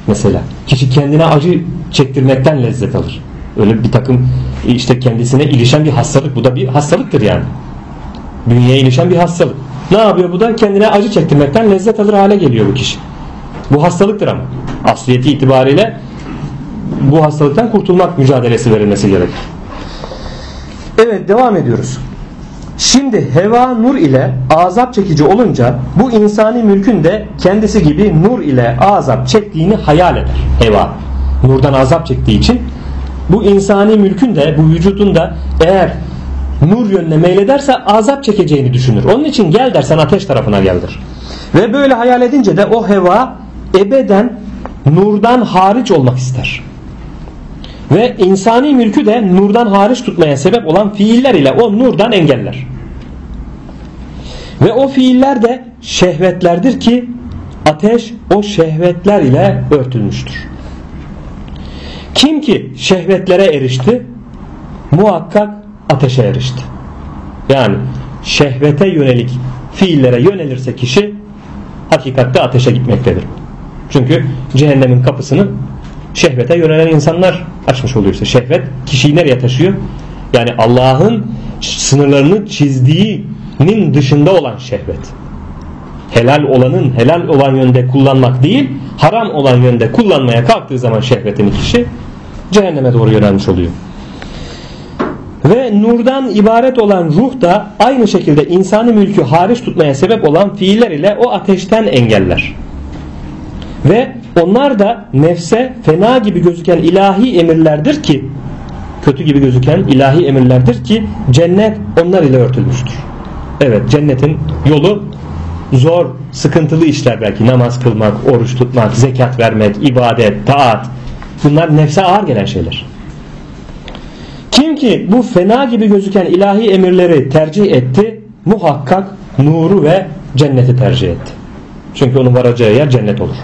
mesela. Kişi kendine acı çektirmekten lezzet alır. Öyle bir takım işte kendisine ilişen bir hastalık. Bu da bir hastalıktır yani. Bünyeye ilişen bir hastalık. Ne yapıyor bu da? Kendine acı çektirmekten lezzet alır hale geliyor bu kişi. Bu hastalıktır ama. Asliyeti itibariyle bu hastalıktan kurtulmak mücadelesi verilmesi gerekir. Evet devam ediyoruz. Şimdi heva nur ile azap çekici olunca bu insani mülkün de kendisi gibi nur ile azap çektiğini hayal eder. Heva nurdan azap çektiği için bu insani mülkün de bu vücudun da eğer nur yönüne meylederse azap çekeceğini düşünür. Onun için gel dersen ateş tarafına geldir. Ve böyle hayal edince de o heva ebeden nurdan hariç olmak ister. Ve insani mülkü de nurdan hariç tutmaya sebep olan fiiller ile o nurdan engeller. Ve o fiiller de şehvetlerdir ki ateş o şehvetler ile örtülmüştür. Kim ki şehvetlere erişti muhakkak ateşe erişti. Yani şehvete yönelik fiillere yönelirse kişi hakikatte ateşe gitmektedir. Çünkü cehennemin kapısını şehvete yönelen insanlar açmış oluyor işte. Şehvet kişiyi nereye taşıyor? Yani Allah'ın sınırlarını çizdiğinin dışında olan şehvet. Helal olanın helal olan yönde kullanmak değil, haram olan yönde kullanmaya kalktığı zaman şehvetini kişi cehenneme doğru yönelmiş oluyor. Ve nurdan ibaret olan ruh da aynı şekilde insanı mülkü hariç tutmaya sebep olan fiiller ile o ateşten engeller. Ve onlar da nefse fena gibi gözüken ilahi emirlerdir ki kötü gibi gözüken ilahi emirlerdir ki cennet onlar ile örtülmüştür. Evet cennetin yolu zor, sıkıntılı işler belki namaz kılmak, oruç tutmak, zekat vermek, ibadet, taat bunlar nefse ağır gelen şeyler. Kim ki bu fena gibi gözüken ilahi emirleri tercih etti muhakkak nuru ve cenneti tercih etti. Çünkü onun varacağı yer cennet olur.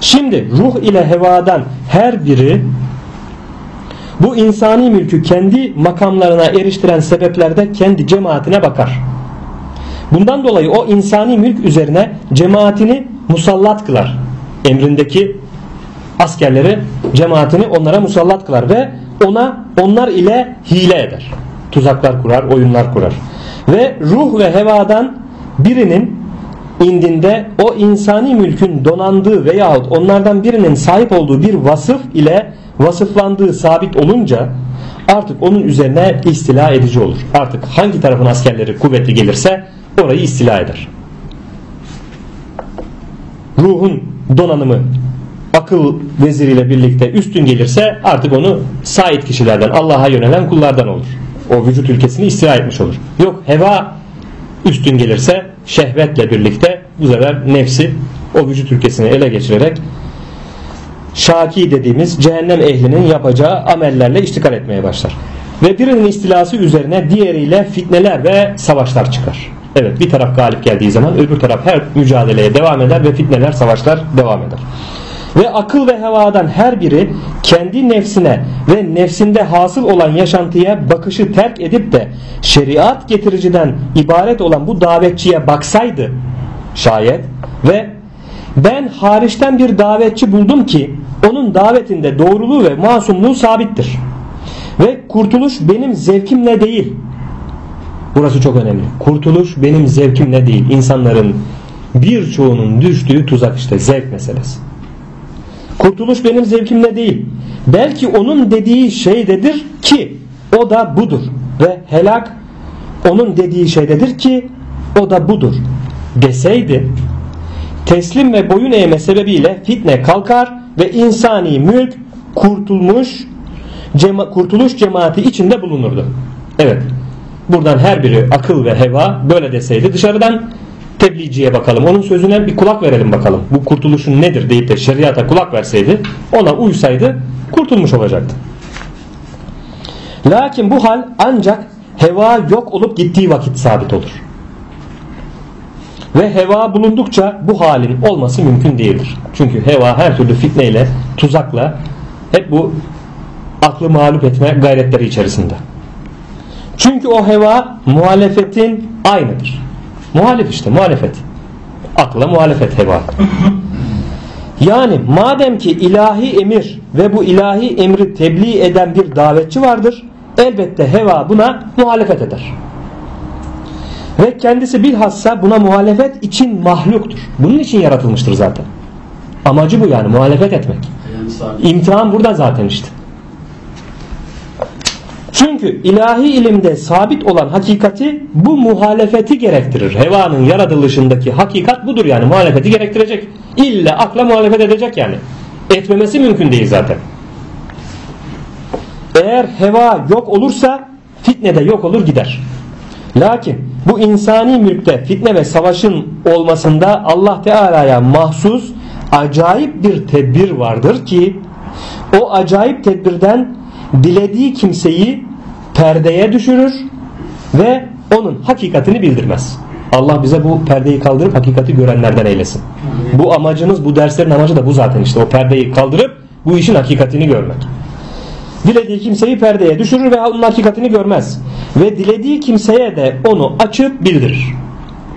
Şimdi ruh ile hevadan her biri bu insani mülkü kendi makamlarına eriştiren sebeplerde kendi cemaatine bakar. Bundan dolayı o insani mülk üzerine cemaatini musallat kılar. Emrindeki askerleri cemaatini onlara musallat kılar ve ona onlar ile hile eder. Tuzaklar kurar, oyunlar kurar. Ve ruh ve hevadan birinin indinde o insani mülkün donandığı veyahut onlardan birinin sahip olduğu bir vasıf ile vasıflandığı sabit olunca artık onun üzerine istila edici olur. Artık hangi tarafın askerleri kuvvetli gelirse orayı istila eder. Ruhun donanımı akıl veziriyle birlikte üstün gelirse artık onu sait kişilerden Allah'a yönelen kullardan olur. O vücut ülkesini istila etmiş olur. Yok heva üstün gelirse şehvetle birlikte bu sefer nefsi o vücut ülkesini ele geçirerek şaki dediğimiz cehennem ehlinin yapacağı amellerle iştikal etmeye başlar. Ve birinin istilası üzerine diğeriyle fitneler ve savaşlar çıkar. Evet bir taraf galip geldiği zaman öbür taraf her mücadeleye devam eder ve fitneler savaşlar devam eder. Ve akıl ve hevadan her biri kendi nefsine ve nefsinde hasıl olan yaşantıya bakışı terk edip de şeriat getiriciden ibaret olan bu davetçiye baksaydı şayet ve ben hariçten bir davetçi buldum ki onun davetinde doğruluğu ve masumluğu sabittir. Ve kurtuluş benim zevkimle değil. Burası çok önemli. Kurtuluş benim zevkimle değil. İnsanların birçoğunun düştüğü tuzak işte zevk meselesi. Kurtuluş benim zevkimle değil. Belki onun dediği şeydedir ki o da budur. Ve helak onun dediği şeydedir ki o da budur deseydi teslim ve boyun eğme sebebiyle fitne kalkar ve insani mülk kurtulmuş cema, kurtuluş cemaati içinde bulunurdu. Evet. Buradan her biri akıl ve heva böyle deseydi dışarıdan tebliğciye bakalım. Onun sözüne bir kulak verelim bakalım. Bu kurtuluşun nedir deyip de şeriata kulak verseydi ona uysaydı kurtulmuş olacaktı. Lakin bu hal ancak heva yok olup gittiği vakit sabit olur. Ve heva bulundukça bu halin olması mümkün değildir. Çünkü heva her türlü fitneyle, tuzakla hep bu aklı mağlup etme gayretleri içerisinde. Çünkü o heva muhalefetin aynıdır. Muhalif işte muhalefet. Akla muhalefet heva. Yani madem ki ilahi emir ve bu ilahi emri tebliğ eden bir davetçi vardır elbette heva buna muhalefet eder. Ve kendisi bilhassa buna muhalefet için mahluktur. Bunun için yaratılmıştır zaten. Amacı bu yani muhalefet etmek. İmtihan burada zaten işte. Çünkü ilahi ilimde sabit olan hakikati bu muhalefeti gerektirir. Hevanın yaratılışındaki hakikat budur yani muhalefeti gerektirecek. İlla akla muhalefet edecek yani. Etmemesi mümkün değil zaten. Eğer heva yok olursa fitne de yok olur gider. Lakin bu insani mülkte fitne ve savaşın olmasında Allah Teala'ya mahsus acayip bir tedbir vardır ki o acayip tedbirden dilediği kimseyi perdeye düşürür ve onun hakikatini bildirmez. Allah bize bu perdeyi kaldırıp hakikati görenlerden eylesin. Bu amacınız, bu derslerin amacı da bu zaten işte o perdeyi kaldırıp bu işin hakikatini görmek. Dilediği kimseyi perdeye düşürür ve onun hakikatini görmez. Ve dilediği kimseye de onu açıp bildirir.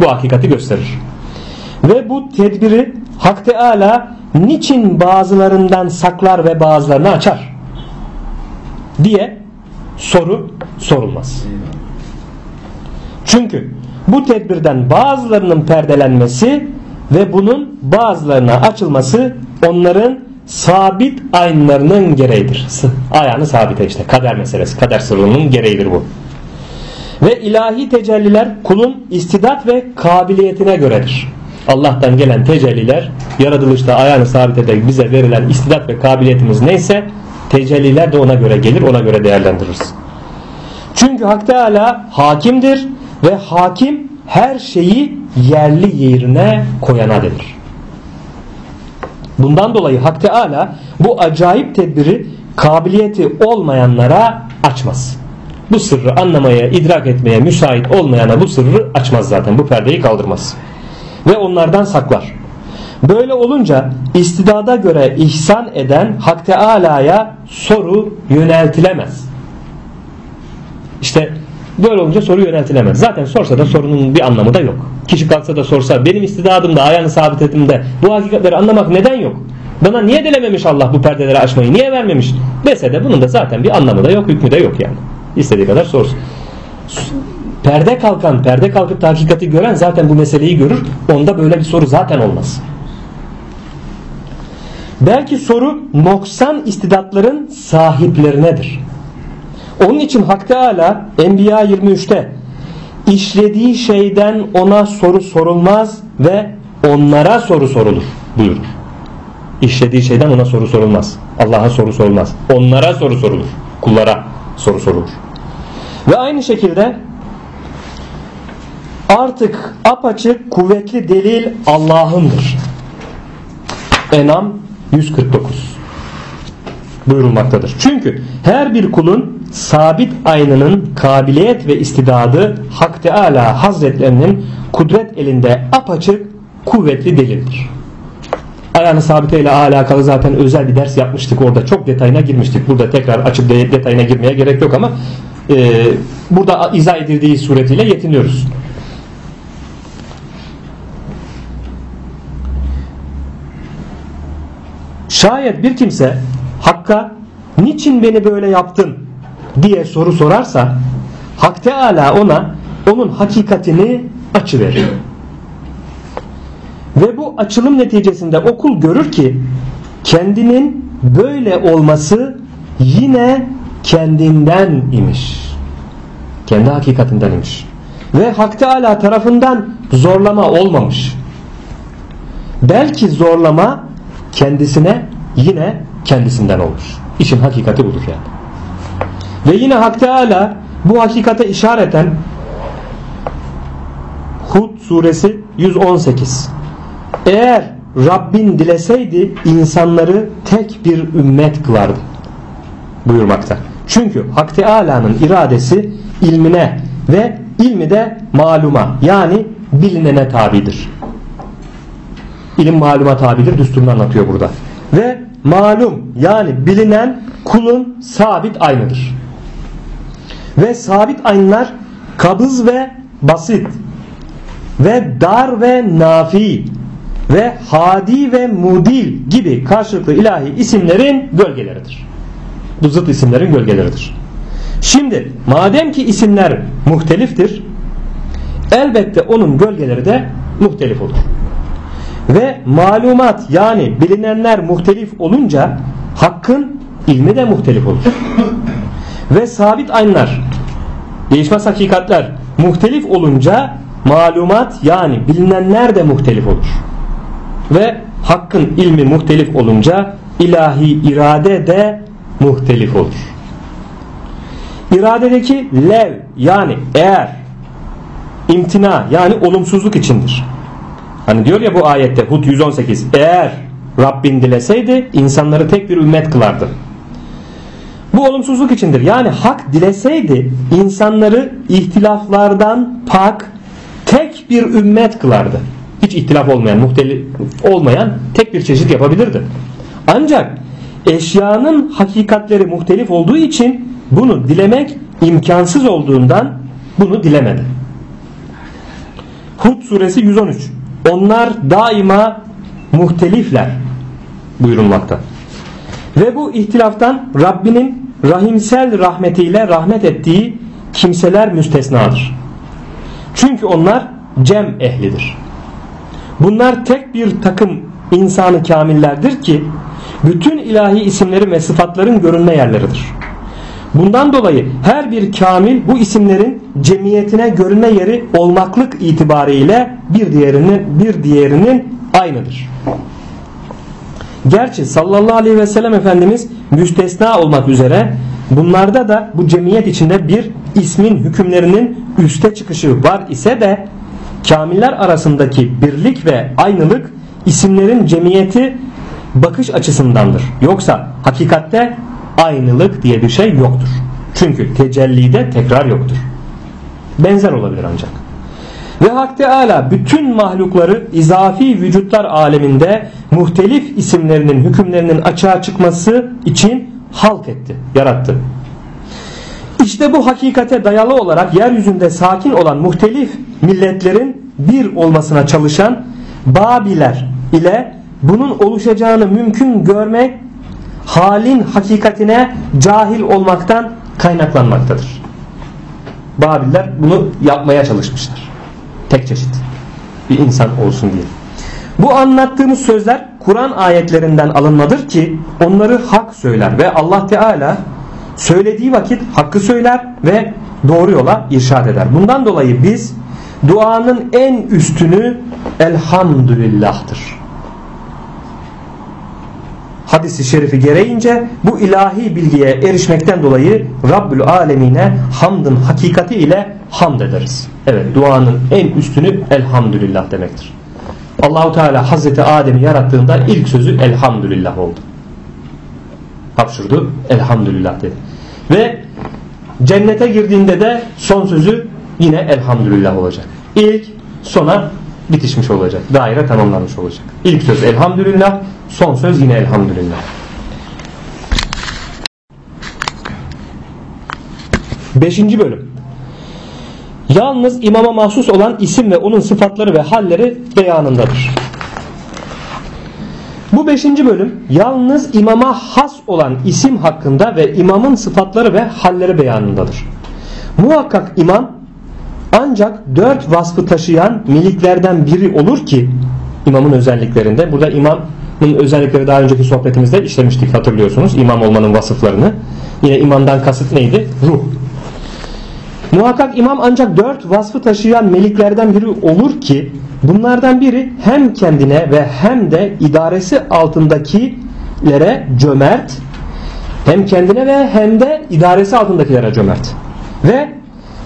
Bu hakikati gösterir. Ve bu tedbiri Hak Teala niçin bazılarından saklar ve bazılarını açar? Diye soru sorulmaz. Çünkü bu tedbirden bazılarının perdelenmesi ve bunun bazılarına açılması onların sabit aynlarının gereğidir. Ayağını sabite işte kader meselesi. Kader sırrının gereğidir bu. Ve ilahi tecelliler kulun istidat ve kabiliyetine göredir. Allah'tan gelen tecelliler yaratılışta ayağını sabit ederek bize verilen istidat ve kabiliyetimiz neyse tecelliler de ona göre gelir ona göre değerlendiririz. Çünkü Hak Teala hakimdir ve hakim her şeyi yerli yerine koyana denir. Bundan dolayı Hak Teala bu acayip tedbiri kabiliyeti olmayanlara açmaz. Bu sırrı anlamaya, idrak etmeye müsait olmayana bu sırrı açmaz zaten. Bu perdeyi kaldırmaz. Ve onlardan saklar. Böyle olunca istidada göre ihsan eden Hak Teala'ya soru yöneltilemez. İşte böyle olunca soru yöneltilemez. Zaten sorsa da sorunun bir anlamı da yok. Kişi kalksa da sorsa benim istidadımda ayağını sabit ettiğimde bu hakikatleri anlamak neden yok? Bana niye dilememiş Allah bu perdeleri açmayı? Niye vermemiş? Dese de bunun da zaten bir anlamı da yok, hükmü de yok yani. İstediği kadar sorsun. Perde kalkan, perde kalkıp da hakikati gören zaten bu meseleyi görür. Onda böyle bir soru zaten olmaz. Belki soru noksan istidatların sahiplerinedir. Onun için Hak Teala Enbiya 23'te işlediği şeyden ona soru sorulmaz ve onlara soru sorulur buyurur. İşlediği şeyden ona soru sorulmaz. Allah'a soru sorulmaz. Onlara soru sorulur. Kullara soru sorulur. Ve aynı şekilde artık apaçık kuvvetli delil Allah'ındır. Enam 149 buyurulmaktadır. Çünkü her bir kulun sabit aynının kabiliyet ve istidadı Hak Teala Hazretlerinin kudret elinde apaçık kuvvetli delildir. Ayağını sabiteyle alakalı zaten özel bir ders yapmıştık orada çok detayına girmiştik. Burada tekrar açıp detayına girmeye gerek yok ama e, burada izah edildiği suretiyle yetiniyoruz. Şayet bir kimse Hakk'a niçin beni böyle yaptın diye soru sorarsa Hak Teala ona onun hakikatini açıverir. Ve bu açılım neticesinde okul görür ki kendinin böyle olması yine kendinden imiş. Kendi hakikatinden imiş. Ve Hak Teala tarafından zorlama olmamış. Belki zorlama kendisine yine kendisinden olmuş. İşin hakikati budur yani. Ve yine Hak Teala bu hakikate işareten Hud suresi 118 Eğer Rabbin dileseydi insanları tek bir ümmet kılardı buyurmakta. Çünkü Hak Teala'nın iradesi ilmine ve ilmi de maluma yani bilinene tabidir. İlim maluma tabidir düsturunu anlatıyor burada. Ve malum yani bilinen kulun sabit aynıdır. Ve sabit aynlar kabız ve basit ve dar ve nafi ve hadi ve mudil gibi karşılıklı ilahi isimlerin gölgeleridir. Bu zıt isimlerin gölgeleridir. Şimdi madem ki isimler muhteliftir elbette onun gölgeleri de muhtelif olur. Ve malumat yani bilinenler muhtelif olunca hakkın ilmi de muhtelif olur. Ve sabit aynlar değişmez hakikatler muhtelif olunca malumat yani bilinenler de muhtelif olur. Ve hakkın ilmi muhtelif olunca ilahi irade de muhtelif olur. İradedeki lev yani eğer imtina yani olumsuzluk içindir. Hani diyor ya bu ayette Hud 118 eğer Rabbin dileseydi insanları tek bir ümmet kılardı. Bu olumsuzluk içindir. Yani hak dileseydi insanları ihtilaflardan pak tek bir ümmet kılardı. Hiç ihtilaf olmayan, muhtelif olmayan tek bir çeşit yapabilirdi. Ancak eşyanın hakikatleri muhtelif olduğu için bunu dilemek imkansız olduğundan bunu dilemedi. Hud suresi 113 onlar daima muhtelifler buyurulmakta. Ve bu ihtilaftan Rabbinin rahimsel rahmetiyle rahmet ettiği kimseler müstesnadır. Çünkü onlar cem ehlidir. Bunlar tek bir takım insanı kamillerdir ki bütün ilahi isimlerin ve sıfatların görünme yerleridir. Bundan dolayı her bir kamil bu isimlerin cemiyetine görünme yeri olmaklık itibariyle bir diğerinin bir diğerinin aynıdır. Gerçi sallallahu aleyhi ve sellem Efendimiz müstesna olmak üzere bunlarda da bu cemiyet içinde bir ismin hükümlerinin üste çıkışı var ise de kamiller arasındaki birlik ve aynılık isimlerin cemiyeti bakış açısındandır. Yoksa hakikatte aynılık diye bir şey yoktur. Çünkü tecellide tekrar yoktur. Benzer olabilir ancak. Ve Hak Teala bütün mahlukları izafi vücutlar aleminde muhtelif isimlerinin hükümlerinin açığa çıkması için halk etti, yarattı. İşte bu hakikate dayalı olarak yeryüzünde sakin olan muhtelif milletlerin bir olmasına çalışan Babiler ile bunun oluşacağını mümkün görmek halin hakikatine cahil olmaktan kaynaklanmaktadır. Babiller bunu yapmaya çalışmışlar. Tek çeşit bir insan olsun diye. Bu anlattığımız sözler Kur'an ayetlerinden alınmadır ki onları hak söyler ve Allah Teala söylediği vakit hakkı söyler ve doğru yola irşad eder. Bundan dolayı biz duanın en üstünü elhamdülillah'tır. Hadisi şerifi gereğince bu ilahi bilgiye erişmekten dolayı Rabbül Alemine hamdın hakikati ile hamd ederiz. Evet duanın en üstünü elhamdülillah demektir. Allahu Teala Hazreti Adem'i yarattığında ilk sözü elhamdülillah oldu. Hapşurdu elhamdülillah dedi. Ve cennete girdiğinde de son sözü yine elhamdülillah olacak. İlk sona bitişmiş olacak. Daire tamamlanmış olacak. İlk söz elhamdülillah, son söz yine elhamdülillah. Beşinci bölüm. Yalnız imama mahsus olan isim ve onun sıfatları ve halleri beyanındadır. Bu beşinci bölüm yalnız imama has olan isim hakkında ve imamın sıfatları ve halleri beyanındadır. Muhakkak imam ancak dört vasfı taşıyan miliklerden biri olur ki imamın özelliklerinde. Burada imamın özellikleri daha önceki sohbetimizde işlemiştik hatırlıyorsunuz. İmam olmanın vasıflarını. Yine imamdan kasıt neydi? Ruh. Muhakkak imam ancak dört vasfı taşıyan meliklerden biri olur ki bunlardan biri hem kendine ve hem de idaresi altındakilere cömert hem kendine ve hem de idaresi altındakilere cömert ve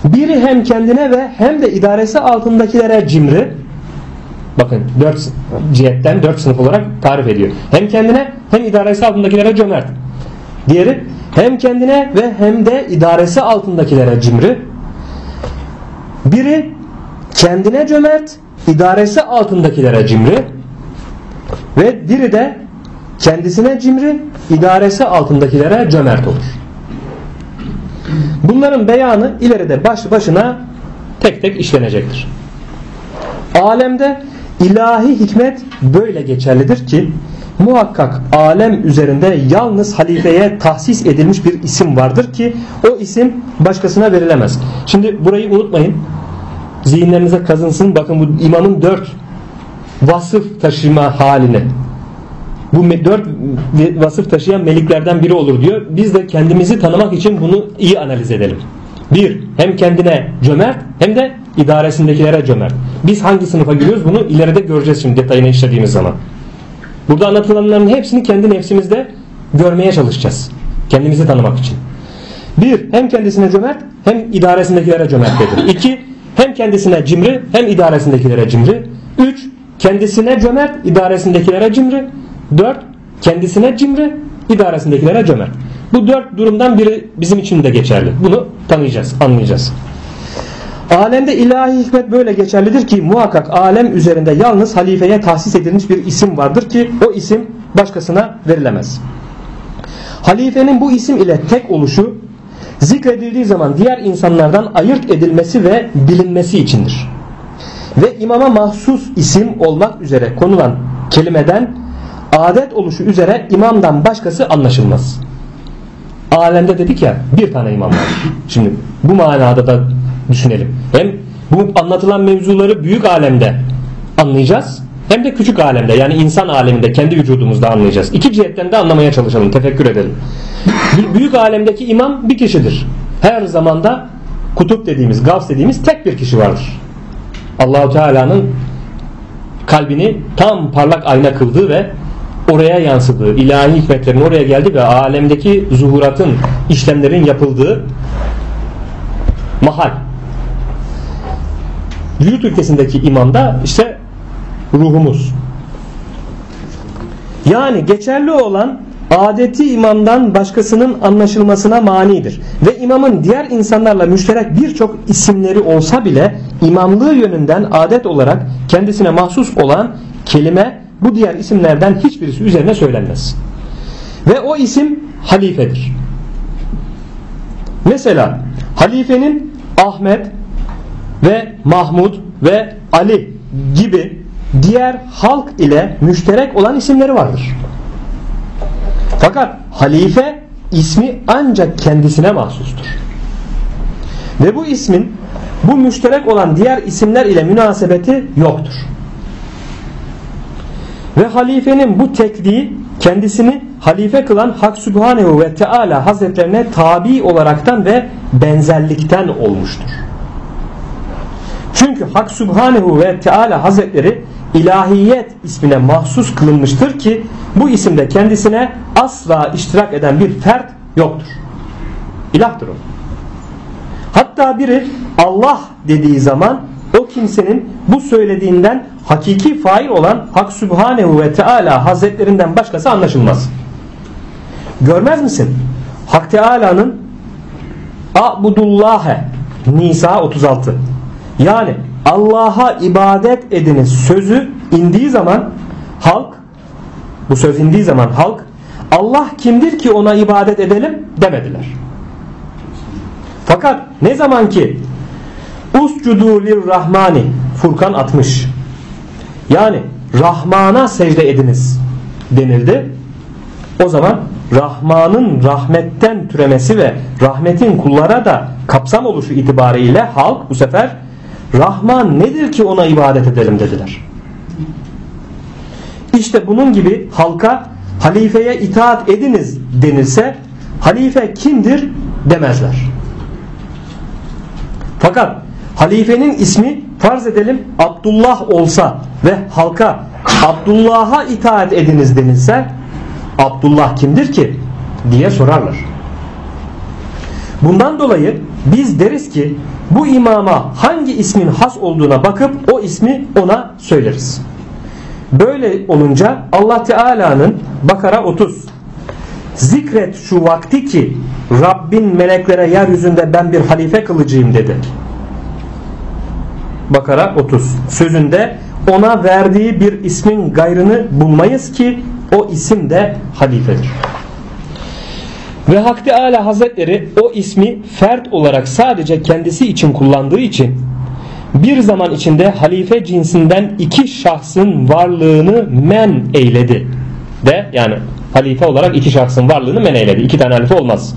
biri hem kendine ve hem de idaresi altındakilere cimri bakın dört cihetten dört sınıf olarak tarif ediyor. Hem kendine hem idaresi altındakilere cömert. Diğeri hem kendine ve hem de idaresi altındakilere cimri. Biri kendine cömert, idaresi altındakilere cimri. Ve biri de kendisine cimri, idaresi altındakilere cömert olur. Bunların beyanı ileride baş başına tek tek işlenecektir. Alemde ilahi hikmet böyle geçerlidir ki muhakkak alem üzerinde yalnız halifeye tahsis edilmiş bir isim vardır ki o isim başkasına verilemez. Şimdi burayı unutmayın. Zihinlerinize kazınsın. Bakın bu imamın dört vasıf taşıma halini. Bu dört vasıf taşıyan meliklerden biri olur diyor. Biz de kendimizi tanımak için bunu iyi analiz edelim. Bir, hem kendine cömert hem de idaresindekilere cömert. Biz hangi sınıfa giriyoruz bunu ileride göreceğiz şimdi detayını işlediğimiz zaman. Burada anlatılanların hepsini kendi nefsimizde görmeye çalışacağız. Kendimizi tanımak için. Bir, hem kendisine cömert hem idaresindekilere cömert dedi. İki, hem kendisine cimri hem idaresindekilere cimri. Üç, kendisine cömert, idaresindekilere cimri. Dört, kendisine cimri, idaresindekilere cömert. Bu dört durumdan biri bizim için de geçerli. Bunu tanıyacağız, anlayacağız. Alemde ilahi hikmet böyle geçerlidir ki muhakkak alem üzerinde yalnız halifeye tahsis edilmiş bir isim vardır ki o isim başkasına verilemez. Halifenin bu isim ile tek oluşu zikredildiği zaman diğer insanlardan ayırt edilmesi ve bilinmesi içindir. Ve imama mahsus isim olmak üzere konulan kelimeden adet oluşu üzere imamdan başkası anlaşılmaz. Alemde dedik ya bir tane imam var. Şimdi bu manada da düşünelim. Hem bu anlatılan mevzuları büyük alemde anlayacağız hem de küçük alemde yani insan aleminde kendi vücudumuzda anlayacağız. İki cihetten de anlamaya çalışalım, tefekkür edelim. Büyük alemdeki imam bir kişidir. Her zamanda kutup dediğimiz, gavs dediğimiz tek bir kişi vardır. Allahu Teala'nın kalbini tam parlak ayna kıldığı ve oraya yansıdığı, ilahi hikmetlerin oraya geldi ve alemdeki zuhuratın, işlemlerin yapıldığı mahal. Büyük ülkesindeki imam da işte ruhumuz. Yani geçerli olan adeti imamdan başkasının anlaşılmasına manidir. Ve imamın diğer insanlarla müşterek birçok isimleri olsa bile imamlığı yönünden adet olarak kendisine mahsus olan kelime bu diğer isimlerden hiçbirisi üzerine söylenmez. Ve o isim halifedir. Mesela halifenin Ahmet ve Mahmud ve Ali gibi diğer halk ile müşterek olan isimleri vardır. Fakat halife ismi ancak kendisine mahsustur. Ve bu ismin bu müşterek olan diğer isimler ile münasebeti yoktur. Ve halifenin bu tekliği kendisini halife kılan Hak Sübhanehu ve Teala Hazretlerine tabi olaraktan ve benzerlikten olmuştur. Çünkü Hak Sübhanehu ve Teala Hazretleri ilahiyet ismine mahsus kılınmıştır ki bu isimde kendisine asla iştirak eden bir fert yoktur. İlahtır o. Hatta biri Allah dediği zaman o kimsenin bu söylediğinden hakiki fail olan Hak Sübhanehu ve Teala Hazretlerinden başkası anlaşılmaz. Görmez misin? Hak Teala'nın A'budullâhe Nisa 36 yani Allah'a ibadet ediniz sözü indiği zaman halk bu söz indiği zaman halk Allah kimdir ki ona ibadet edelim demediler. Fakat ne zaman ki Uscudu lir Rahmani Furkan 60 yani Rahman'a secde ediniz denildi. O zaman Rahman'ın rahmetten türemesi ve rahmetin kullara da kapsam oluşu itibariyle halk bu sefer Rahman nedir ki ona ibadet edelim dediler. İşte bunun gibi halka halifeye itaat ediniz denilse halife kimdir demezler. Fakat halifenin ismi farz edelim Abdullah olsa ve halka Abdullah'a itaat ediniz denilse Abdullah kimdir ki diye sorarlar. Bundan dolayı biz deriz ki bu imama hangi ismin has olduğuna bakıp o ismi ona söyleriz. Böyle olunca Allah Teala'nın Bakara 30 Zikret şu vakti ki Rabbin meleklere yeryüzünde ben bir halife kılıcıyım dedi. Bakara 30 sözünde ona verdiği bir ismin gayrını bulmayız ki o isim de halifedir. Ve Hak Teala Hazretleri o ismi fert olarak sadece kendisi için kullandığı için bir zaman içinde halife cinsinden iki şahsın varlığını men eyledi. De yani halife olarak iki şahsın varlığını men eyledi. İki tane halife olmaz.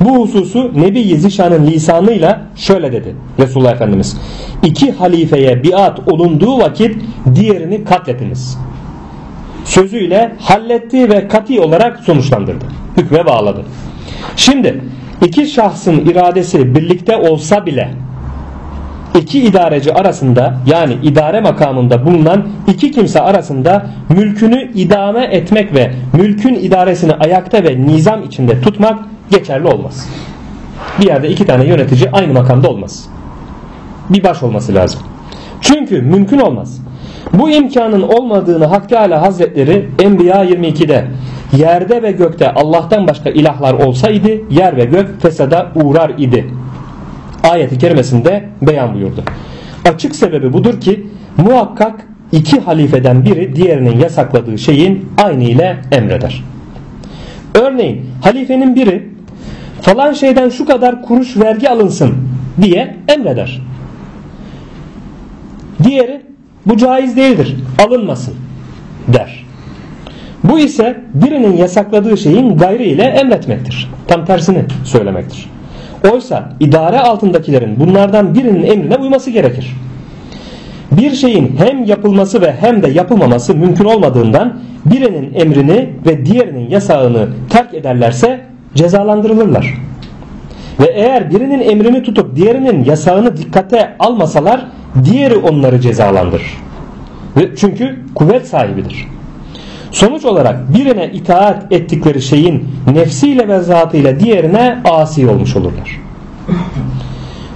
Bu hususu Nebi Zişan'ın lisanıyla şöyle dedi Resulullah Efendimiz. İki halifeye biat olunduğu vakit diğerini katletiniz. Sözüyle halletti ve kati olarak sonuçlandırdı. Hükme bağladı. Şimdi iki şahsın iradesi birlikte olsa bile iki idareci arasında yani idare makamında bulunan iki kimse arasında mülkünü idame etmek ve mülkün idaresini ayakta ve nizam içinde tutmak geçerli olmaz. Bir yerde iki tane yönetici aynı makamda olmaz. Bir baş olması lazım. Çünkü mümkün olmaz. Bu imkanın olmadığını Hak Teala Hazretleri Enbiya 22'de yerde ve gökte Allah'tan başka ilahlar olsaydı yer ve gök fesada uğrar idi. Ayeti kerimesinde beyan buyurdu. Açık sebebi budur ki muhakkak iki halifeden biri diğerinin yasakladığı şeyin aynı ile emreder. Örneğin halifenin biri falan şeyden şu kadar kuruş vergi alınsın diye emreder. Diğeri bu caiz değildir alınmasın der. Bu ise birinin yasakladığı şeyin gayrı ile emretmektir. Tam tersini söylemektir. Oysa idare altındakilerin bunlardan birinin emrine uyması gerekir. Bir şeyin hem yapılması ve hem de yapılmaması mümkün olmadığından birinin emrini ve diğerinin yasağını terk ederlerse cezalandırılırlar. Ve eğer birinin emrini tutup diğerinin yasağını dikkate almasalar diğeri onları cezalandırır. Çünkü kuvvet sahibidir. Sonuç olarak birine itaat ettikleri şeyin nefsiyle ve zatıyla diğerine asi olmuş olurlar.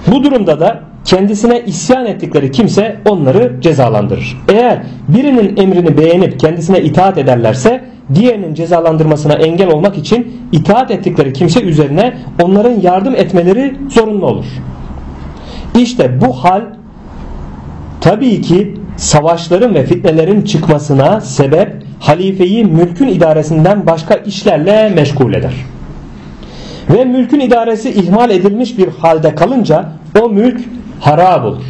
Bu durumda da kendisine isyan ettikleri kimse onları cezalandırır. Eğer birinin emrini beğenip kendisine itaat ederlerse diğerinin cezalandırmasına engel olmak için itaat ettikleri kimse üzerine onların yardım etmeleri zorunlu olur. İşte bu hal tabii ki savaşların ve fitnelerin çıkmasına sebep halifeyi mülkün idaresinden başka işlerle meşgul eder. Ve mülkün idaresi ihmal edilmiş bir halde kalınca o mülk harap olur.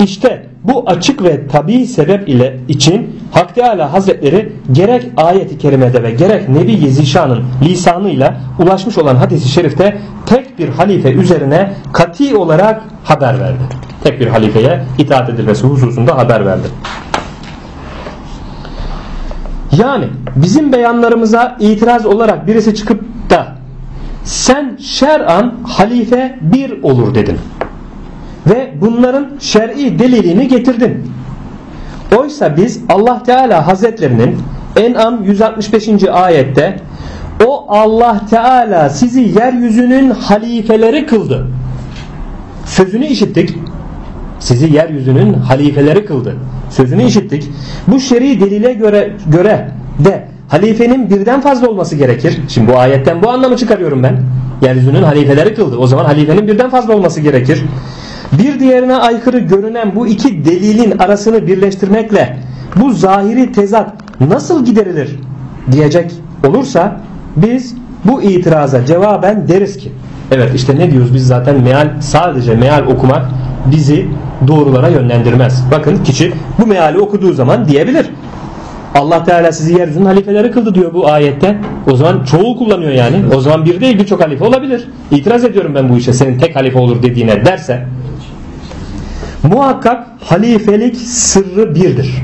İşte bu açık ve tabi sebep ile için Hak Teala Hazretleri gerek ayeti kerimede ve gerek Nebi Zişan'ın lisanıyla ulaşmış olan hadisi şerifte tek bir halife üzerine kati olarak haber verdi. Tek bir halifeye itaat edilmesi hususunda haber verdi. Yani bizim beyanlarımıza itiraz olarak birisi çıkıp da sen şer'an halife bir olur dedin. Ve bunların şer'i delilini getirdin. Oysa biz Allah Teala Hazretlerinin En'am 165. ayette o Allah Teala sizi yeryüzünün halifeleri kıldı. Sözünü işittik. Sizi yeryüzünün halifeleri kıldı. Sözünü işittik. Bu şer'i delile göre, göre de halifenin birden fazla olması gerekir. Şimdi bu ayetten bu anlamı çıkarıyorum ben. Yeryüzünün halifeleri kıldı. O zaman halifenin birden fazla olması gerekir. Bir diğerine aykırı görünen bu iki delilin arasını birleştirmekle bu zahiri tezat nasıl giderilir diyecek olursa biz bu itiraza cevaben deriz ki evet işte ne diyoruz biz zaten meal sadece meal okumak bizi doğrulara yönlendirmez. Bakın kişi bu meali okuduğu zaman diyebilir. Allah Teala sizi yeryüzünün halifeleri kıldı diyor bu ayette. O zaman çoğul kullanıyor yani. O zaman bir değil birçok halife olabilir. İtiraz ediyorum ben bu işe senin tek halife olur dediğine derse muhakkak halifelik sırrı birdir.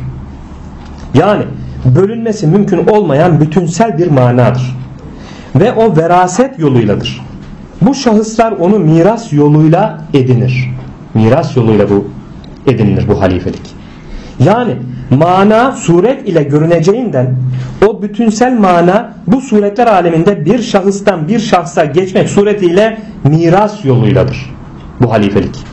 Yani bölünmesi mümkün olmayan bütünsel bir manadır. Ve o veraset yoluyladır. Bu şahıslar onu miras yoluyla edinir. Miras yoluyla bu edinilir bu halifelik. Yani mana suret ile görüneceğinden o bütünsel mana bu suretler aleminde bir şahıstan bir şahsa geçmek suretiyle miras yoluyladır bu halifelik.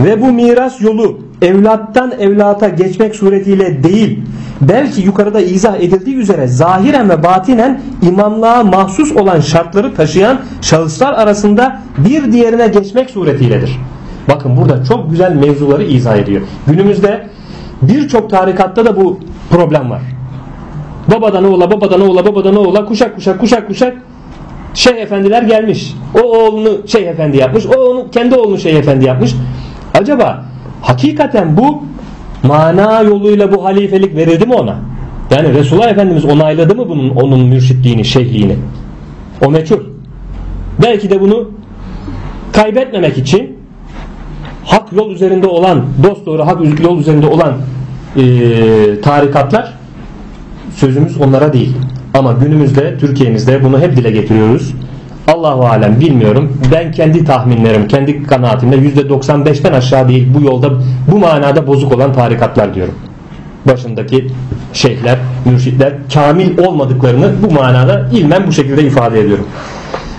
Ve bu miras yolu evlattan evlata geçmek suretiyle değil belki yukarıda izah edildiği üzere zahiren ve batinen imamlığa mahsus olan şartları taşıyan şahıslar arasında bir diğerine geçmek suretiyledir. Bakın burada çok güzel mevzuları izah ediyor. Günümüzde birçok tarikatta da bu problem var. Babadan oğula, babadan oğula, babadan oğula, kuşak kuşak, kuşak kuşak şeyh efendiler gelmiş. O oğlunu şeyh efendi yapmış, o onu kendi oğlunu şeyh efendi yapmış. Acaba hakikaten bu mana yoluyla bu halifelik verildi mi ona? Yani Resulullah Efendimiz onayladı mı bunun onun mürşitliğini, şeyhliğini? O meçhul. Belki de bunu kaybetmemek için hak yol üzerinde olan, dost doğru hak yol üzerinde olan e, tarikatlar sözümüz onlara değil. Ama günümüzde Türkiye'mizde bunu hep dile getiriyoruz. Allahu alem bilmiyorum. Ben kendi tahminlerim, kendi kanaatimle %95'ten aşağı değil bu yolda bu manada bozuk olan tarikatlar diyorum. Başındaki şeyhler, mürşitler kamil olmadıklarını bu manada ilmen bu şekilde ifade ediyorum.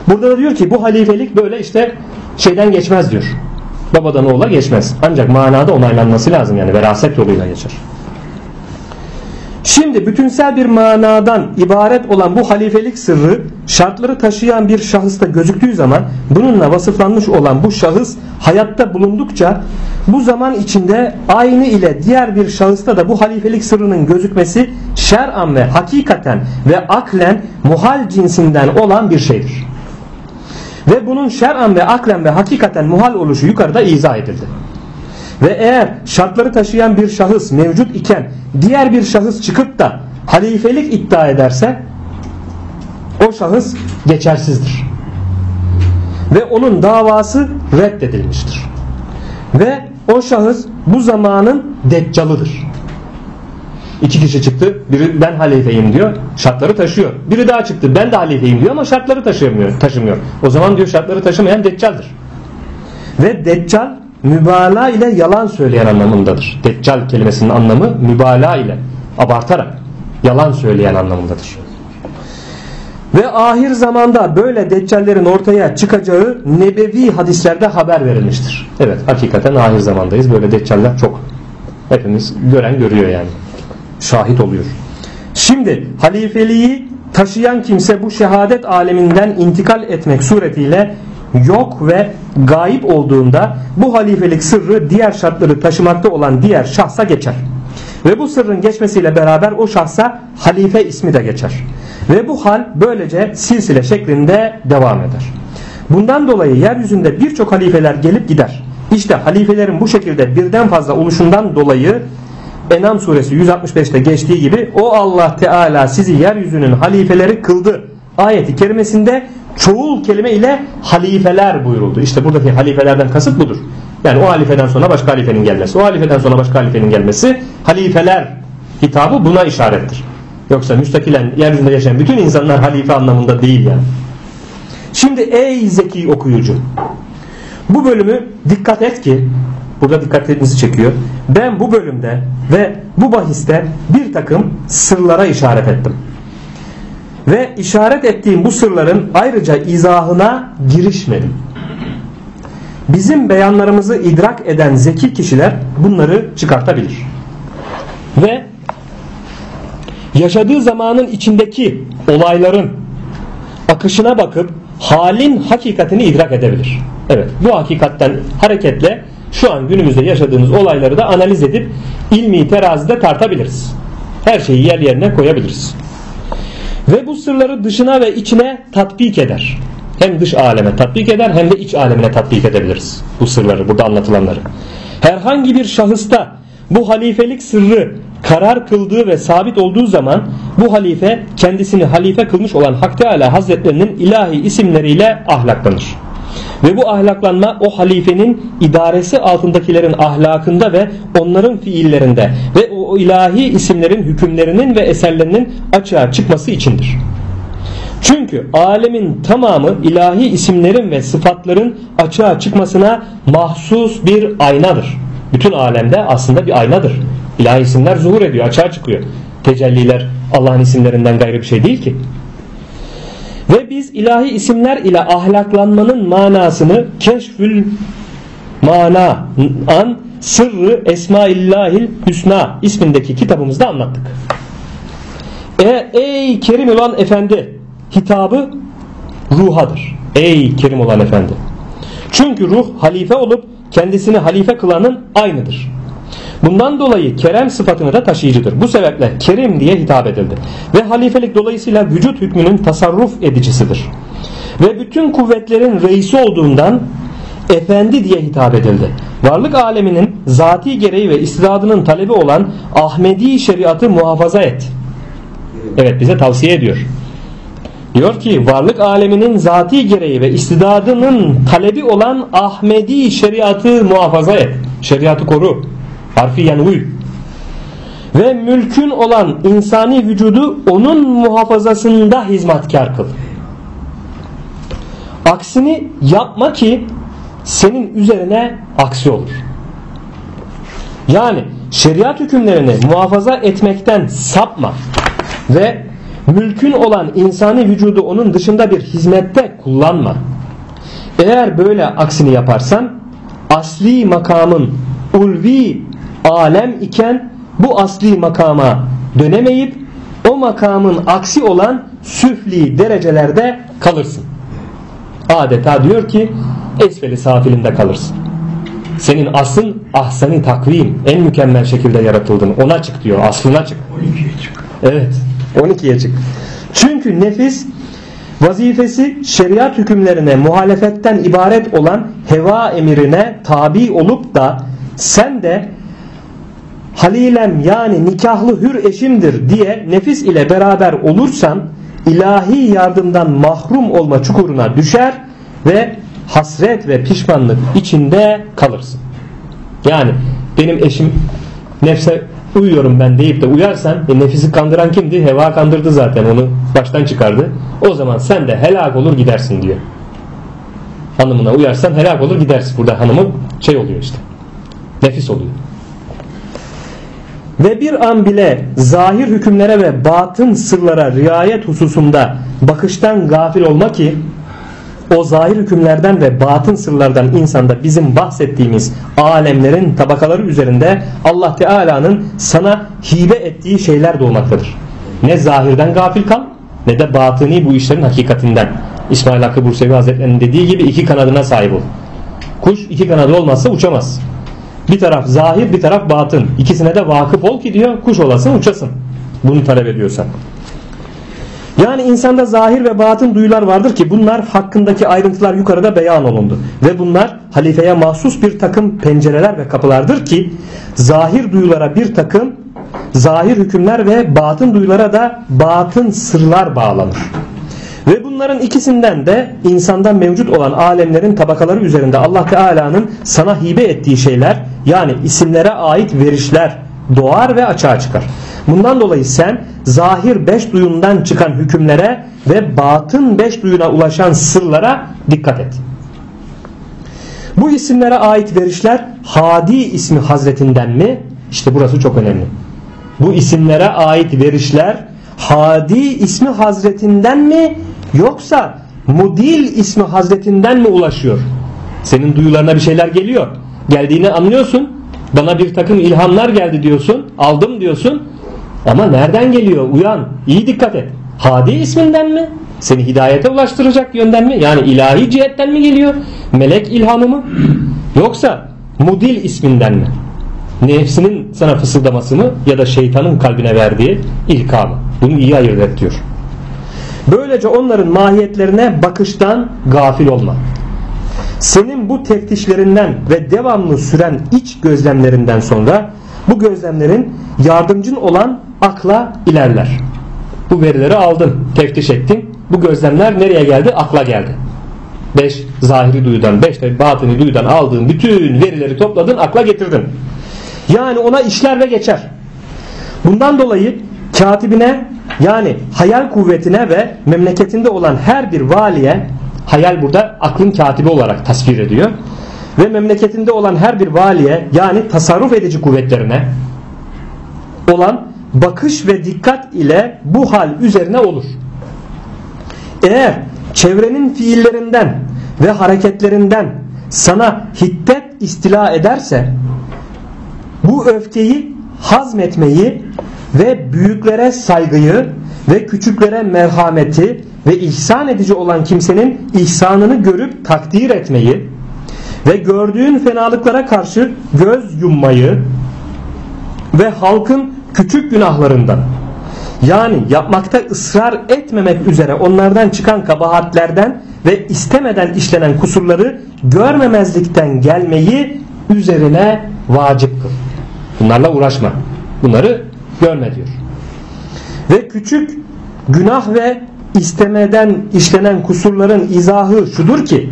Burada da diyor ki bu halifelik böyle işte şeyden geçmez diyor. Babadan oğula geçmez. Ancak manada onaylanması lazım yani veraset yoluyla geçer. Şimdi bütünsel bir manadan ibaret olan bu halifelik sırrı şartları taşıyan bir şahısta gözüktüğü zaman bununla vasıflanmış olan bu şahıs hayatta bulundukça bu zaman içinde aynı ile diğer bir şahısta da bu halifelik sırrının gözükmesi şer'an ve hakikaten ve aklen muhal cinsinden olan bir şeydir. Ve bunun şer'an ve aklen ve hakikaten muhal oluşu yukarıda izah edildi. Ve eğer şartları taşıyan bir şahıs mevcut iken diğer bir şahıs çıkıp da halifelik iddia ederse o şahıs geçersizdir. Ve onun davası reddedilmiştir. Ve o şahıs bu zamanın deccalıdır. İki kişi çıktı. Biri ben halifeyim diyor. Şartları taşıyor. Biri daha çıktı. Ben de halifeyim diyor ama şartları taşımıyor. taşımıyor. O zaman diyor şartları taşımayan deccaldır. Ve deccal mübalağa ile yalan söyleyen anlamındadır. Deccal kelimesinin anlamı mübalağa ile abartarak yalan söyleyen anlamındadır. Ve ahir zamanda böyle deccallerin ortaya çıkacağı nebevi hadislerde haber verilmiştir. Evet hakikaten ahir zamandayız. Böyle deccaller çok. Hepimiz gören görüyor yani. Şahit oluyor. Şimdi halifeliği taşıyan kimse bu şehadet aleminden intikal etmek suretiyle yok ve gayip olduğunda bu halifelik sırrı diğer şartları taşımakta olan diğer şahsa geçer. Ve bu sırrın geçmesiyle beraber o şahsa halife ismi de geçer. Ve bu hal böylece silsile şeklinde devam eder. Bundan dolayı yeryüzünde birçok halifeler gelip gider. İşte halifelerin bu şekilde birden fazla oluşundan dolayı Enam suresi 165'te geçtiği gibi o Allah Teala sizi yeryüzünün halifeleri kıldı ayeti kerimesinde çoğul kelime ile halifeler buyuruldu. İşte buradaki halifelerden kasıt budur. Yani o halifeden sonra başka halifenin gelmesi, o halifeden sonra başka halifenin gelmesi halifeler hitabı buna işarettir. Yoksa müstakilen yeryüzünde yaşayan bütün insanlar halife anlamında değil yani. Şimdi ey zeki okuyucu bu bölümü dikkat et ki burada dikkatlerinizi çekiyor. Ben bu bölümde ve bu bahiste bir takım sırlara işaret ettim. Ve işaret ettiğim bu sırların ayrıca izahına girişmedim. Bizim beyanlarımızı idrak eden zeki kişiler bunları çıkartabilir. Ve yaşadığı zamanın içindeki olayların akışına bakıp halin hakikatini idrak edebilir. Evet bu hakikatten hareketle şu an günümüzde yaşadığımız olayları da analiz edip ilmi terazide tartabiliriz. Her şeyi yer yerine koyabiliriz. Ve bu sırları dışına ve içine tatbik eder. Hem dış aleme tatbik eder hem de iç alemine tatbik edebiliriz. Bu sırları burada anlatılanları. Herhangi bir şahısta bu halifelik sırrı karar kıldığı ve sabit olduğu zaman bu halife kendisini halife kılmış olan Hak Teala Hazretlerinin ilahi isimleriyle ahlaklanır. Ve bu ahlaklanma o halifenin idaresi altındakilerin ahlakında ve onların fiillerinde ve o ilahi isimlerin hükümlerinin ve eserlerinin açığa çıkması içindir. Çünkü alemin tamamı ilahi isimlerin ve sıfatların açığa çıkmasına mahsus bir aynadır. Bütün alemde aslında bir aynadır. İlahi isimler zuhur ediyor, açığa çıkıyor. Tecelliler Allah'ın isimlerinden gayrı bir şey değil ki. Ve biz ilahi isimler ile ahlaklanmanın manasını keşfül mana an sırrı esmaillahil hüsna ismindeki kitabımızda anlattık. E, ey kerim olan efendi hitabı ruhadır. Ey kerim olan efendi. Çünkü ruh halife olup kendisini halife kılanın aynıdır. Bundan dolayı kerem sıfatını da taşıyıcıdır. Bu sebeple kerim diye hitap edildi. Ve halifelik dolayısıyla vücut hükmünün tasarruf edicisidir. Ve bütün kuvvetlerin reisi olduğundan efendi diye hitap edildi. Varlık aleminin zati gereği ve istidadının talebi olan Ahmedi şeriatı muhafaza et. Evet bize tavsiye ediyor. Diyor ki varlık aleminin zati gereği ve istidadının talebi olan Ahmedi şeriatı muhafaza et. Şeriatı koru. Harfiyen uy. Ve mülkün olan insani vücudu onun muhafazasında hizmetkar kıl. Aksini yapma ki senin üzerine aksi olur. Yani şeriat hükümlerini muhafaza etmekten sapma ve mülkün olan insani vücudu onun dışında bir hizmette kullanma. Eğer böyle aksini yaparsan asli makamın ulvi alem iken bu asli makama dönemeyip o makamın aksi olan süfli derecelerde kalırsın. Adeta diyor ki esfeli safilinde kalırsın. Senin aslın ahsani takvim en mükemmel şekilde yaratıldın. Ona çık diyor. Aslına çık. 12'ye çık. Evet. 12'ye çık. Çünkü nefis vazifesi şeriat hükümlerine muhalefetten ibaret olan heva emirine tabi olup da sen de halilem yani nikahlı hür eşimdir diye nefis ile beraber olursan ilahi yardımdan mahrum olma çukuruna düşer ve hasret ve pişmanlık içinde kalırsın. Yani benim eşim nefse uyuyorum ben deyip de uyarsan e, nefisi kandıran kimdi? Heva kandırdı zaten onu baştan çıkardı. O zaman sen de helak olur gidersin diyor. Hanımına uyarsan helak olur gidersin. Burada hanımı şey oluyor işte. Nefis oluyor. Ve bir an bile zahir hükümlere ve batın sırlara riayet hususunda bakıştan gafil olma ki o zahir hükümlerden ve batın sırlardan insanda bizim bahsettiğimiz alemlerin tabakaları üzerinde Allah Teala'nın sana hibe ettiği şeyler doğmaktadır. Ne zahirden gafil kal ne de batıni bu işlerin hakikatinden. İsmail Hakkı Bursevi Hazretleri'nin dediği gibi iki kanadına sahip ol. Kuş iki kanadı olmazsa uçamaz. Bir taraf zahir bir taraf batın. İkisine de vakıf ol ki diyor kuş olasın uçasın. Bunu talep ediyorsan. Yani insanda zahir ve batın duyular vardır ki bunlar hakkındaki ayrıntılar yukarıda beyan olundu. Ve bunlar halifeye mahsus bir takım pencereler ve kapılardır ki zahir duyulara bir takım zahir hükümler ve batın duyulara da batın sırlar bağlanır. Ve bunların ikisinden de insandan mevcut olan alemlerin tabakaları üzerinde Allah Teala'nın sana hibe ettiği şeyler yani isimlere ait verişler doğar ve açığa çıkar. Bundan dolayı sen zahir beş duyundan çıkan hükümlere ve batın beş duyuna ulaşan sırlara dikkat et. Bu isimlere ait verişler Hadi ismi hazretinden mi? İşte burası çok önemli. Bu isimlere ait verişler Hadi ismi hazretinden mi yoksa Mudil ismi hazretinden mi ulaşıyor? Senin duyularına bir şeyler geliyor. Geldiğini anlıyorsun. Bana bir takım ilhamlar geldi diyorsun. Aldım diyorsun. Ama nereden geliyor? Uyan. İyi dikkat et. Hadi isminden mi? Seni hidayete ulaştıracak yönden mi? Yani ilahi cihetten mi geliyor? Melek ilhamı mı? Yoksa Mudil isminden mi? Nefsinin sana fısıldaması mı? Ya da şeytanın kalbine verdiği ilka mı? Bunu iyi ayırt et diyor. Böylece onların mahiyetlerine bakıştan gafil olma. Senin bu teftişlerinden ve devamlı süren iç gözlemlerinden sonra bu gözlemlerin yardımcın olan akla ilerler. Bu verileri aldın, teftiş ettin. Bu gözlemler nereye geldi? Akla geldi. 5 zahiri duyudan, 5 de batini duyudan aldığın bütün verileri topladın, akla getirdin. Yani ona işler ve geçer. Bundan dolayı katibine yani hayal kuvvetine ve memleketinde olan her bir valiye hayal burada aklın katibi olarak tasvir ediyor. Ve memleketinde olan her bir valiye yani tasarruf edici kuvvetlerine olan bakış ve dikkat ile bu hal üzerine olur. Eğer çevrenin fiillerinden ve hareketlerinden sana hiddet istila ederse bu öfkeyi hazmetmeyi ve büyüklere saygıyı ve küçüklere merhameti ve ihsan edici olan kimsenin ihsanını görüp takdir etmeyi ve gördüğün fenalıklara karşı göz yummayı ve halkın küçük günahlarından yani yapmakta ısrar etmemek üzere onlardan çıkan kabahatlerden ve istemeden işlenen kusurları görmemezlikten gelmeyi üzerine vacip kıl. Bunlarla uğraşma. Bunları görme diyor. Ve küçük günah ve istemeden işlenen kusurların izahı şudur ki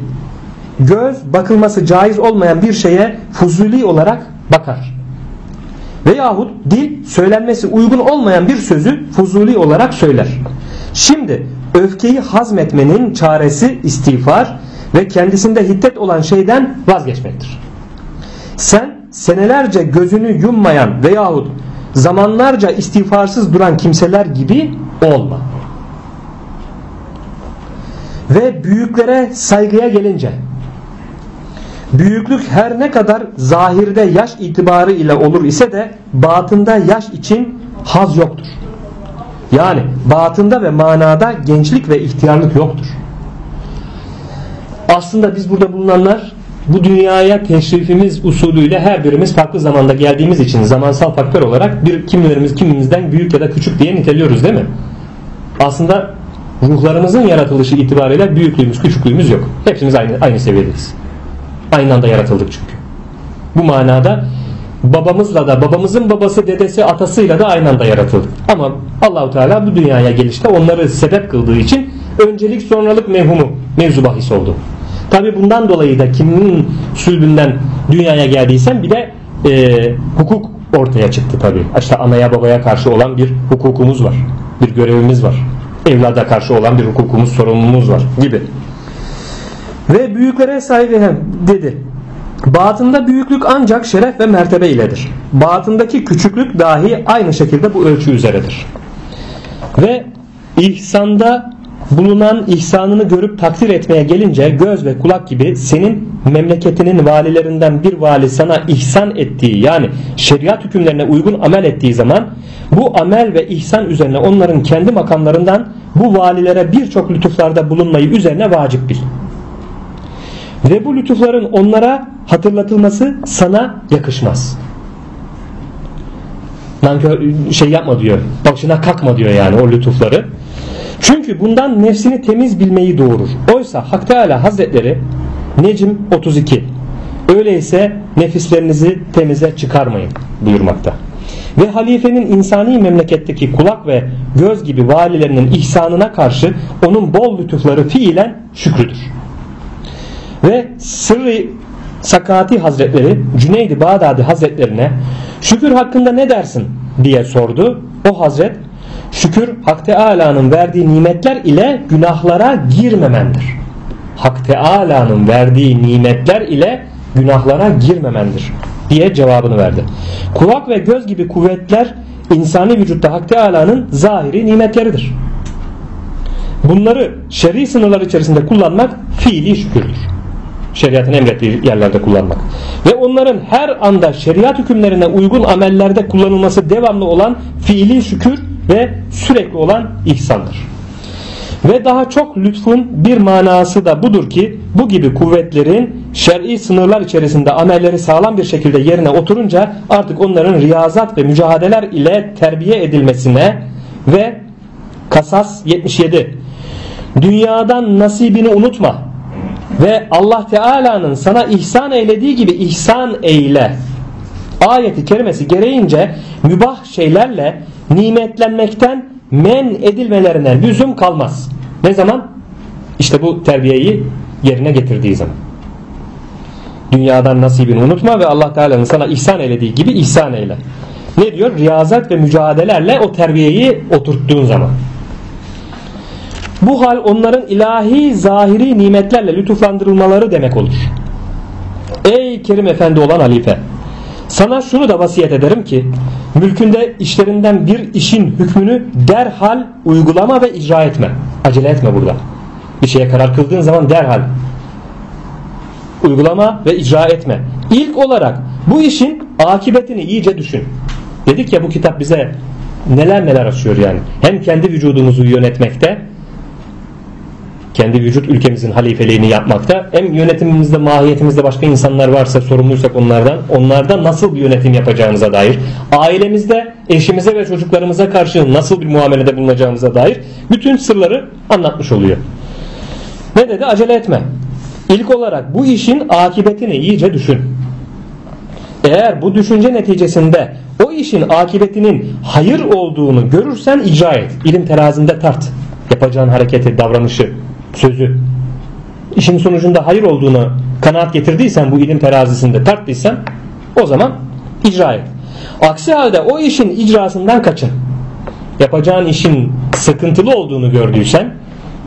göz bakılması caiz olmayan bir şeye fuzuli olarak bakar. Veyahut dil söylenmesi uygun olmayan bir sözü fuzuli olarak söyler. Şimdi öfkeyi hazmetmenin çaresi istiğfar ve kendisinde hiddet olan şeyden vazgeçmektir. Sen senelerce gözünü yummayan veyahut zamanlarca istiğfarsız duran kimseler gibi olma. Ve büyüklere saygıya gelince büyüklük her ne kadar zahirde yaş itibarı ile olur ise de batında yaş için haz yoktur. Yani batında ve manada gençlik ve ihtiyarlık yoktur. Aslında biz burada bulunanlar bu dünyaya teşrifimiz usulüyle her birimiz farklı zamanda geldiğimiz için zamansal faktör olarak bir kimilerimiz kimimizden büyük ya da küçük diye niteliyoruz değil mi? Aslında ruhlarımızın yaratılışı itibariyle büyüklüğümüz küçüklüğümüz yok. Hepimiz aynı, aynı seviyedeyiz. Aynı anda yaratıldık çünkü. Bu manada babamızla da babamızın babası dedesi atasıyla da aynı anda yaratıldık. Ama Allahu Teala bu dünyaya gelişte onları sebep kıldığı için öncelik sonralık mevhumu mevzu bahis oldu. Tabi bundan dolayı da kimin sülbünden dünyaya geldiysen bir de e, hukuk ortaya çıktı tabi. İşte anaya babaya karşı olan bir hukukumuz var. Bir görevimiz var. Evlada karşı olan bir hukukumuz, sorumluluğumuz var gibi. Ve büyüklere saygı hem dedi. Batında büyüklük ancak şeref ve mertebe iledir. Batındaki küçüklük dahi aynı şekilde bu ölçü üzeredir. Ve ihsanda bulunan ihsanını görüp takdir etmeye gelince göz ve kulak gibi senin memleketinin valilerinden bir vali sana ihsan ettiği yani şeriat hükümlerine uygun amel ettiği zaman bu amel ve ihsan üzerine onların kendi makamlarından bu valilere birçok lütuflarda bulunmayı üzerine vacip bil. Ve bu lütufların onlara hatırlatılması sana yakışmaz. Nankör şey yapma diyor. Başına kalkma diyor yani o lütufları. Çünkü bundan nefsini temiz bilmeyi doğurur. Oysa Hak Teala Hazretleri Necim 32 Öyleyse nefislerinizi temize çıkarmayın buyurmakta. ve halifenin insani memleketteki kulak ve göz gibi valilerinin ihsanına karşı onun bol lütufları fiilen şükrüdür. Ve Sırrı Sakati Hazretleri Cüneydi Bağdadi Hazretlerine şükür hakkında ne dersin diye sordu. O Hazret şükür Hak Teala'nın verdiği nimetler ile günahlara girmemendir. Hak Teala'nın verdiği nimetler ile günahlara girmemendir diye cevabını verdi. Kulak ve göz gibi kuvvetler insani vücutta Hak Teala'nın zahiri nimetleridir. Bunları şer'i sınırlar içerisinde kullanmak fiili şükürdür. Şeriatın emrettiği yerlerde kullanmak. Ve onların her anda şeriat hükümlerine uygun amellerde kullanılması devamlı olan fiili şükür ve sürekli olan ihsandır. Ve daha çok lütfun bir manası da budur ki bu gibi kuvvetlerin şer'i sınırlar içerisinde amelleri sağlam bir şekilde yerine oturunca artık onların riyazat ve mücadeleler ile terbiye edilmesine ve Kasas 77 Dünyadan nasibini unutma ve Allah Teala'nın sana ihsan eylediği gibi ihsan eyle ayeti kerimesi gereğince mübah şeylerle nimetlenmekten men edilmelerine lüzum kalmaz. Ne zaman? İşte bu terbiyeyi yerine getirdiği zaman. Dünyadan nasibini unutma ve Allah Teala'nın sana ihsan eylediği gibi ihsan eyle. Ne diyor? Riyazat ve mücadelelerle o terbiyeyi oturttuğun zaman. Bu hal onların ilahi zahiri nimetlerle lütuflandırılmaları demek olur. Ey Kerim Efendi olan halife sana şunu da vasiyet ederim ki mülkünde işlerinden bir işin hükmünü derhal uygulama ve icra etme. Acele etme burada. Bir şeye karar kıldığın zaman derhal uygulama ve icra etme. İlk olarak bu işin akıbetini iyice düşün. Dedik ya bu kitap bize neler neler açıyor yani. Hem kendi vücudumuzu yönetmekte kendi vücut ülkemizin halifeliğini yapmakta. Hem yönetimimizde, mahiyetimizde başka insanlar varsa sorumluysak onlardan, onlardan nasıl bir yönetim yapacağımıza dair, ailemizde eşimize ve çocuklarımıza karşı nasıl bir muamelede bulunacağımıza dair bütün sırları anlatmış oluyor. Ne dedi? Acele etme. İlk olarak bu işin akıbetini iyice düşün. Eğer bu düşünce neticesinde o işin akıbetinin hayır olduğunu görürsen icra et. İlim terazinde tart. Yapacağın hareketi, davranışı, sözü işin sonucunda hayır olduğunu kanaat getirdiysen bu ilim terazisinde tarttıysan o zaman icra et. Aksi halde o işin icrasından kaçın. Yapacağın işin sıkıntılı olduğunu gördüysen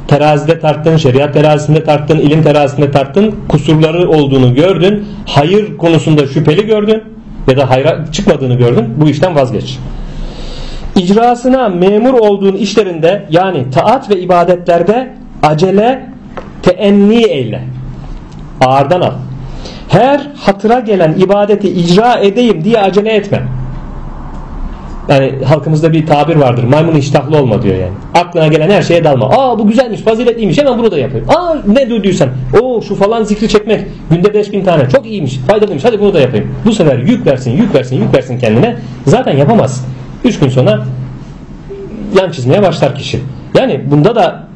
terazide tarttın, şeriat terazisinde tarttın, ilim terazisinde tarttın, kusurları olduğunu gördün, hayır konusunda şüpheli gördün ya da hayra çıkmadığını gördün, bu işten vazgeç. İcrasına memur olduğun işlerinde yani taat ve ibadetlerde acele teenni eyle. Ağırdan al. Her hatıra gelen ibadeti icra edeyim diye acele etme. Yani halkımızda bir tabir vardır. Maymun iştahlı olma diyor yani. Aklına gelen her şeye dalma. Aa bu güzelmiş, faziletliymiş. Hemen bunu da yapayım. Aa ne duyduysan. O şu falan zikri çekmek. Günde 5000 tane. Çok iyiymiş, faydalıymış. Hadi bunu da yapayım. Bu sefer yük versin, yük versin, yük versin kendine. Zaten yapamaz. 3 gün sonra yan çizmeye başlar kişi. Yani bunda da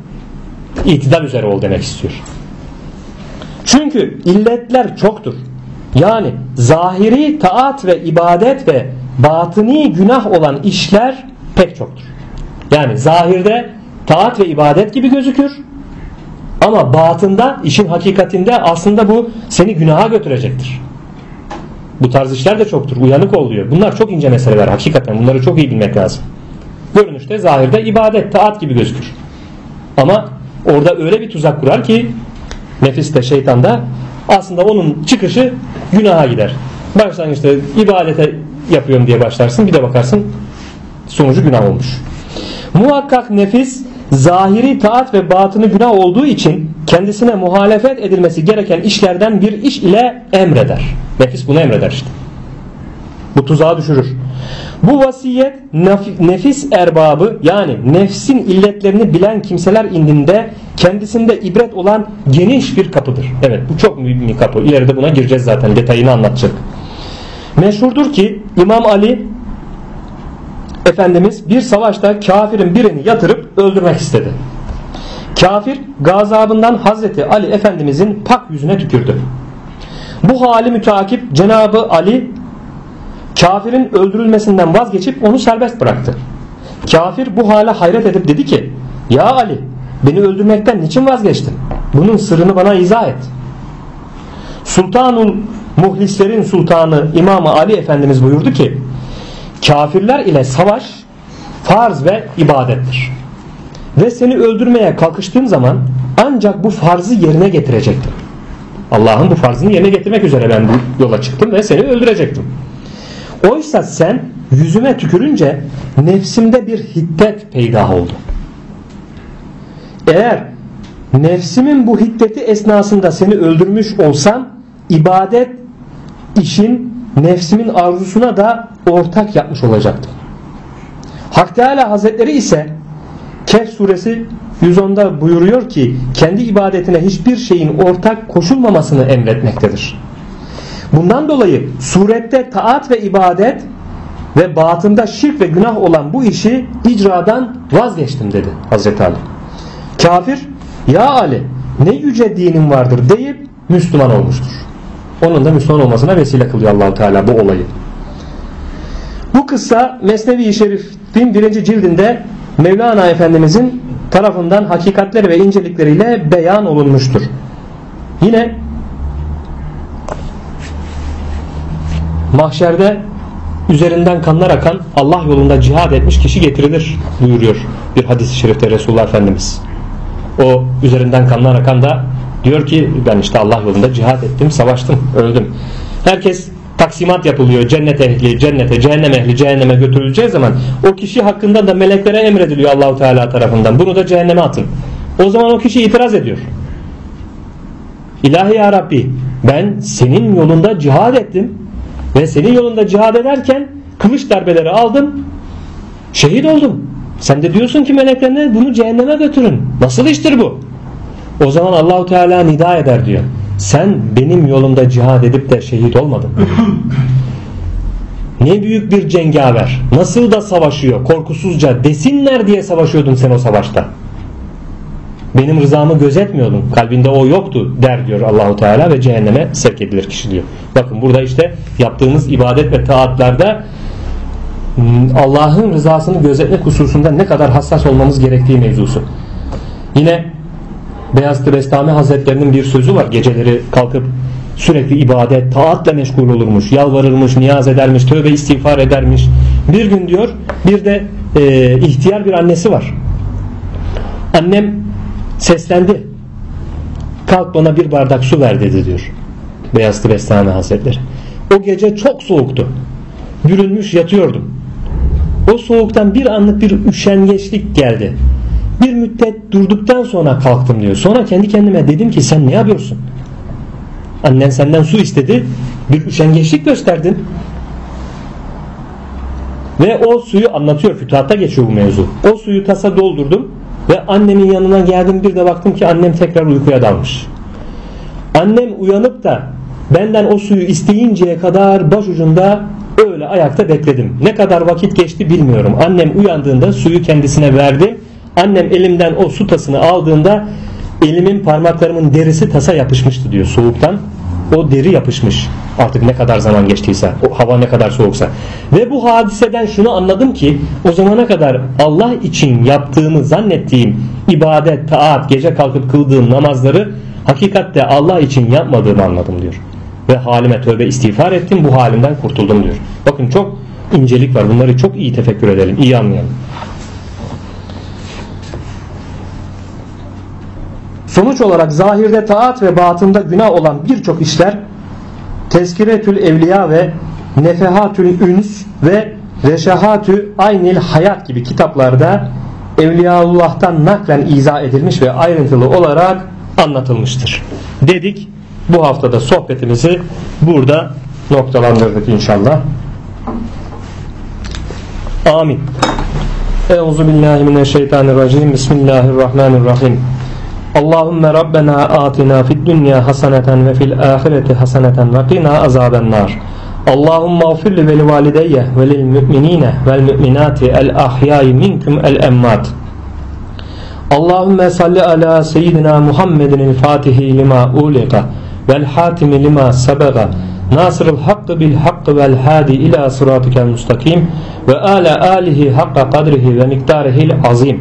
itidal üzere ol demek istiyor. Çünkü illetler çoktur. Yani zahiri taat ve ibadet ve batıni günah olan işler pek çoktur. Yani zahirde taat ve ibadet gibi gözükür. Ama batında işin hakikatinde aslında bu seni günaha götürecektir. Bu tarz işler de çoktur. Uyanık oluyor. Bunlar çok ince meseleler hakikaten. Bunları çok iyi bilmek lazım. Görünüşte zahirde ibadet, taat gibi gözükür. Ama orada öyle bir tuzak kurar ki nefis de şeytan da aslında onun çıkışı günaha gider. Başlangıçta ibadete yapıyorum diye başlarsın bir de bakarsın sonucu günah olmuş. Muhakkak nefis zahiri taat ve batını günah olduğu için kendisine muhalefet edilmesi gereken işlerden bir iş ile emreder. Nefis bunu emreder işte. Bu tuzağa düşürür. Bu vasiyet nefis erbabı yani nefsin illetlerini bilen kimseler indinde kendisinde ibret olan geniş bir kapıdır. Evet bu çok mühim bir kapı. İleride buna gireceğiz zaten detayını anlatacak. Meşhurdur ki İmam Ali Efendimiz bir savaşta kafirin birini yatırıp öldürmek istedi. Kafir gazabından Hazreti Ali Efendimizin pak yüzüne tükürdü. Bu hali mütakip Cenabı Ali kafirin öldürülmesinden vazgeçip onu serbest bıraktı. Kafir bu hale hayret edip dedi ki Ya Ali beni öldürmekten niçin vazgeçtin? Bunun sırrını bana izah et. Sultanul Muhlislerin sultanı İmam Ali Efendimiz buyurdu ki kafirler ile savaş farz ve ibadettir. Ve seni öldürmeye kalkıştığım zaman ancak bu farzı yerine getirecektim. Allah'ın bu farzını yerine getirmek üzere ben bu yola çıktım ve seni öldürecektim. Oysa sen yüzüme tükürünce nefsimde bir hiddet peydah oldu. Eğer nefsimin bu hiddeti esnasında seni öldürmüş olsam ibadet işin nefsimin arzusuna da ortak yapmış olacaktım. Hak Teala Hazretleri ise Kehf suresi 110'da buyuruyor ki kendi ibadetine hiçbir şeyin ortak koşulmamasını emretmektedir. Bundan dolayı surette taat ve ibadet ve batında şirk ve günah olan bu işi icradan vazgeçtim dedi Hazreti Ali. Kafir ya Ali ne yüce dinin vardır deyip Müslüman olmuştur. Onun da Müslüman olmasına vesile kılıyor Allahu Teala bu olayı. Bu kıssa Mesnevi-i Şerif'in birinci cildinde Mevlana Efendimizin tarafından hakikatleri ve incelikleriyle beyan olunmuştur. Yine mahşerde üzerinden kanlar akan Allah yolunda cihad etmiş kişi getirilir buyuruyor bir hadis-i şerifte Resulullah Efendimiz. O üzerinden kanlar akan da diyor ki ben işte Allah yolunda cihad ettim, savaştım, öldüm. Herkes taksimat yapılıyor. Cennet ehli cennete, cehennem ehli cehenneme götürüleceği zaman o kişi hakkında da meleklere emrediliyor Allahu Teala tarafından. Bunu da cehenneme atın. O zaman o kişi itiraz ediyor. İlahi ya Rabbi ben senin yolunda cihad ettim ve senin yolunda cihad ederken kılıç darbeleri aldım şehit oldum. Sen de diyorsun ki meleklerine bunu cehenneme götürün. Nasıl iştir bu? O zaman Allahu Teala nida eder diyor. Sen benim yolumda cihad edip de şehit olmadın. ne büyük bir cengaver. Nasıl da savaşıyor korkusuzca desinler diye savaşıyordun sen o savaşta. Benim rızamı gözetmiyordun. Kalbinde o yoktu der diyor Allahu Teala ve cehenneme sevk edilir kişi diyor. Bakın burada işte yaptığımız ibadet ve taatlarda hmm, Allah'ın rızasını gözetmek hususunda ne kadar hassas olmamız gerektiği mevzusu. Yine Beyazıt Bestami Hazretlerinin bir sözü var. Geceleri kalkıp sürekli ibadet, taatla meşgul olurmuş, yalvarırmış, niyaz edermiş, tövbe istiğfar edermiş. Bir gün diyor bir de e, ihtiyar bir annesi var. Annem seslendi. Kalk bana bir bardak su ver dedi diyor. Beyazıt Bestami Hazretleri. O gece çok soğuktu. Bürünmüş yatıyordum. O soğuktan bir anlık bir üşengeçlik geldi. Bir müddet durduktan sonra kalktım diyor. Sonra kendi kendime dedim ki sen ne yapıyorsun? Annen senden su istedi. Bir üşengeçlik gösterdin. Ve o suyu anlatıyor. Fütuhatta geçiyor bu mevzu. O suyu tasa doldurdum. Ve annemin yanına geldim. Bir de baktım ki annem tekrar uykuya dalmış. Annem uyanıp da benden o suyu isteyinceye kadar başucunda öyle ayakta bekledim. Ne kadar vakit geçti bilmiyorum. Annem uyandığında suyu kendisine verdim Annem elimden o su tasını aldığında elimin parmaklarımın derisi tasa yapışmıştı diyor soğuktan. O deri yapışmış artık ne kadar zaman geçtiyse o hava ne kadar soğuksa ve bu hadiseden şunu anladım ki o zamana kadar Allah için yaptığımı zannettiğim ibadet, taat, gece kalkıp kıldığım namazları hakikatte Allah için yapmadığımı anladım diyor. Ve halime tövbe istiğfar ettim bu halimden kurtuldum diyor. Bakın çok incelik var bunları çok iyi tefekkür edelim iyi anlayalım. Sonuç olarak zahirde taat ve batında günah olan birçok işler Tezkiretül Evliya ve Nefehatül Üns ve Reşahatü Aynil Hayat gibi kitaplarda Evliyaullah'tan naklen izah edilmiş ve ayrıntılı olarak anlatılmıştır. Dedik bu haftada sohbetimizi burada noktalandırdık inşallah. Amin. Euzu billahi mineşşeytanirracim. Bismillahirrahmanirrahim. Allahümme Rabbena atina fid dünya haseneten ve fil ahireti haseneten ve qina azaben nar. Allahümme afir li veli valideyye ve lil müminine vel müminati el ahyai minkum el emmat. Allahümme salli ala seyyidina Muhammedin el fatihi lima ulika vel hatimi lima sebega nasırıl hakkı bil hakkı vel hadi ila sıratikel mustakim ve ala alihi hakka kadrihi ve miktarihil azim